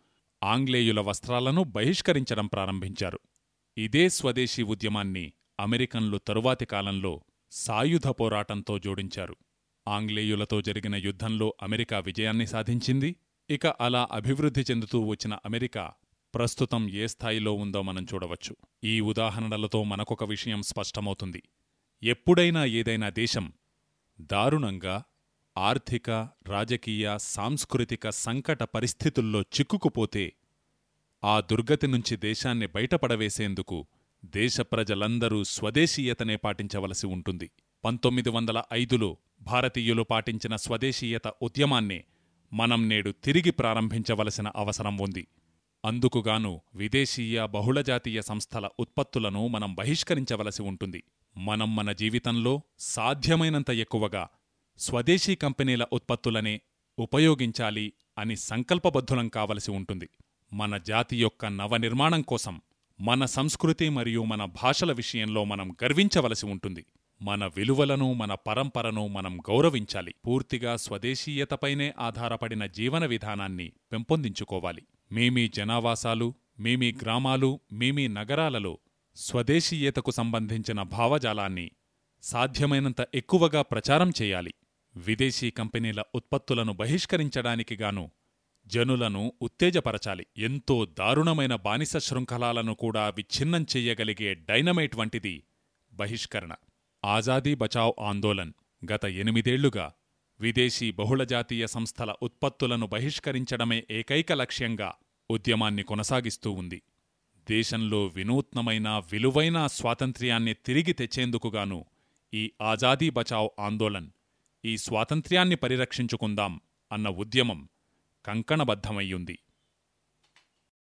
ఆంగ్లేయుల వస్త్రాలను బహిష్కరించడం ప్రారంభించారు. ఇదే స్వదేశీ ఉద్యమాన్ని అమెరికన్లు తరువాతి కాలంలో సాయుధ పోరాటంతో జోడించారు. ఆంగ్లేయులతో జరిగిన యుద్ధంలో అమెరికా విజయాన్ని సాధించింది. ఇక అలా అభివృద్ధి చెందుతూ వచ్చిన అమెరికా ప్రస్తుతం ఏ స్థాయిలో ఉందో మనం చూడవచ్చు. ఈ ఉదాహరణలతో మనకొక విషయం స్పష్టమవుతుంది. ఎప్పుడైనా ఏదైనా దేశం దారుణంగా ఆర్థిక రాజకీయ సాంస్కృతిక సంకట పరిస్థితుల్లో చిక్కుకుపోతే ఆ దుర్గతి నుంచి దేశాన్ని బయటపడవేసేందుకు దేశ ప్రజలందరూ స్వదేశీయతనే పాటించవలసి ఉంటుంది. పంతొమ్మిది వందల ఐదులో భారతీయులు పాటించిన స్వదేశీయత ఉద్యమాన్నే మనం నేడు తిరిగి ప్రారంభించవలసిన అవసరం ఉంది. అందుకుగాను విదేశీయ బహుళజాతీయ సంస్థల ఉత్పత్తులను మనం బహిష్కరించవలసి ఉంటుంది. మనం మన జీవితంలో సాధ్యమైనంత ఎక్కువగా స్వదేశీ కంపెనీల ఉత్పత్తులనే ఉపయోగించాలి అని సంకల్పబద్ధులం కావలసి ఉంటుంది. మన జాతి యొక్క నవనిర్మాణం కోసం మన సంస్కృతి మరియు మన భాషల విషయంలో మనం గర్వించవలసి ఉంటుంది. మన విలువలను మన పరంపరను మనం గౌరవించాలి. పూర్తిగా స్వదేశీయతపైనే ఆధారపడిన జీవన విధానాన్ని పెంపొందించుకోవాలి. మేమీ జనావాసాలు మేమీ గ్రామాలు మేమీ నగరాలలో స్వదేశీయతకు సంబంధించిన భావజాలాన్ని సాధ్యమైనంత ఎక్కువగా ప్రచారం చేయాలి. విదేశీ కంపెనీల ఉత్పత్తులను బహిష్కరించడానికి గాను జనులను ఉత్తేజపరచాలి. ఎంతో దారుణమైన బానిస శృంఖలాలను కూడా విచ్ఛిన్నం చెయ్యగలిగే డైనమైట్ వంటిది బహిష్కరణ. ఆజాదీ బచావ్ ఆందోళన్. గత ఎనిమిదేళ్ళుగా విదేశీ బహుళజాతీయ సంస్థల ఉత్పత్తులను బహిష్కరించడమే ఏకైక లక్ష్యంగా ఉద్యమాన్ని కొనసాగిస్తూ ఉంది. దేశంలో వినూత్నమైన విలువైన స్వాతంత్ర్యాన్ని తిరిగి తెచ్చేందుకుగాను ఈ ఆజాదీ బచావ్ ఆందోళన్ ఈ స్వాతంత్ర్యాన్ని పరిరక్షించుకుందాం అన్న ఉద్యమం కంకణబద్ధమయ్యుంది.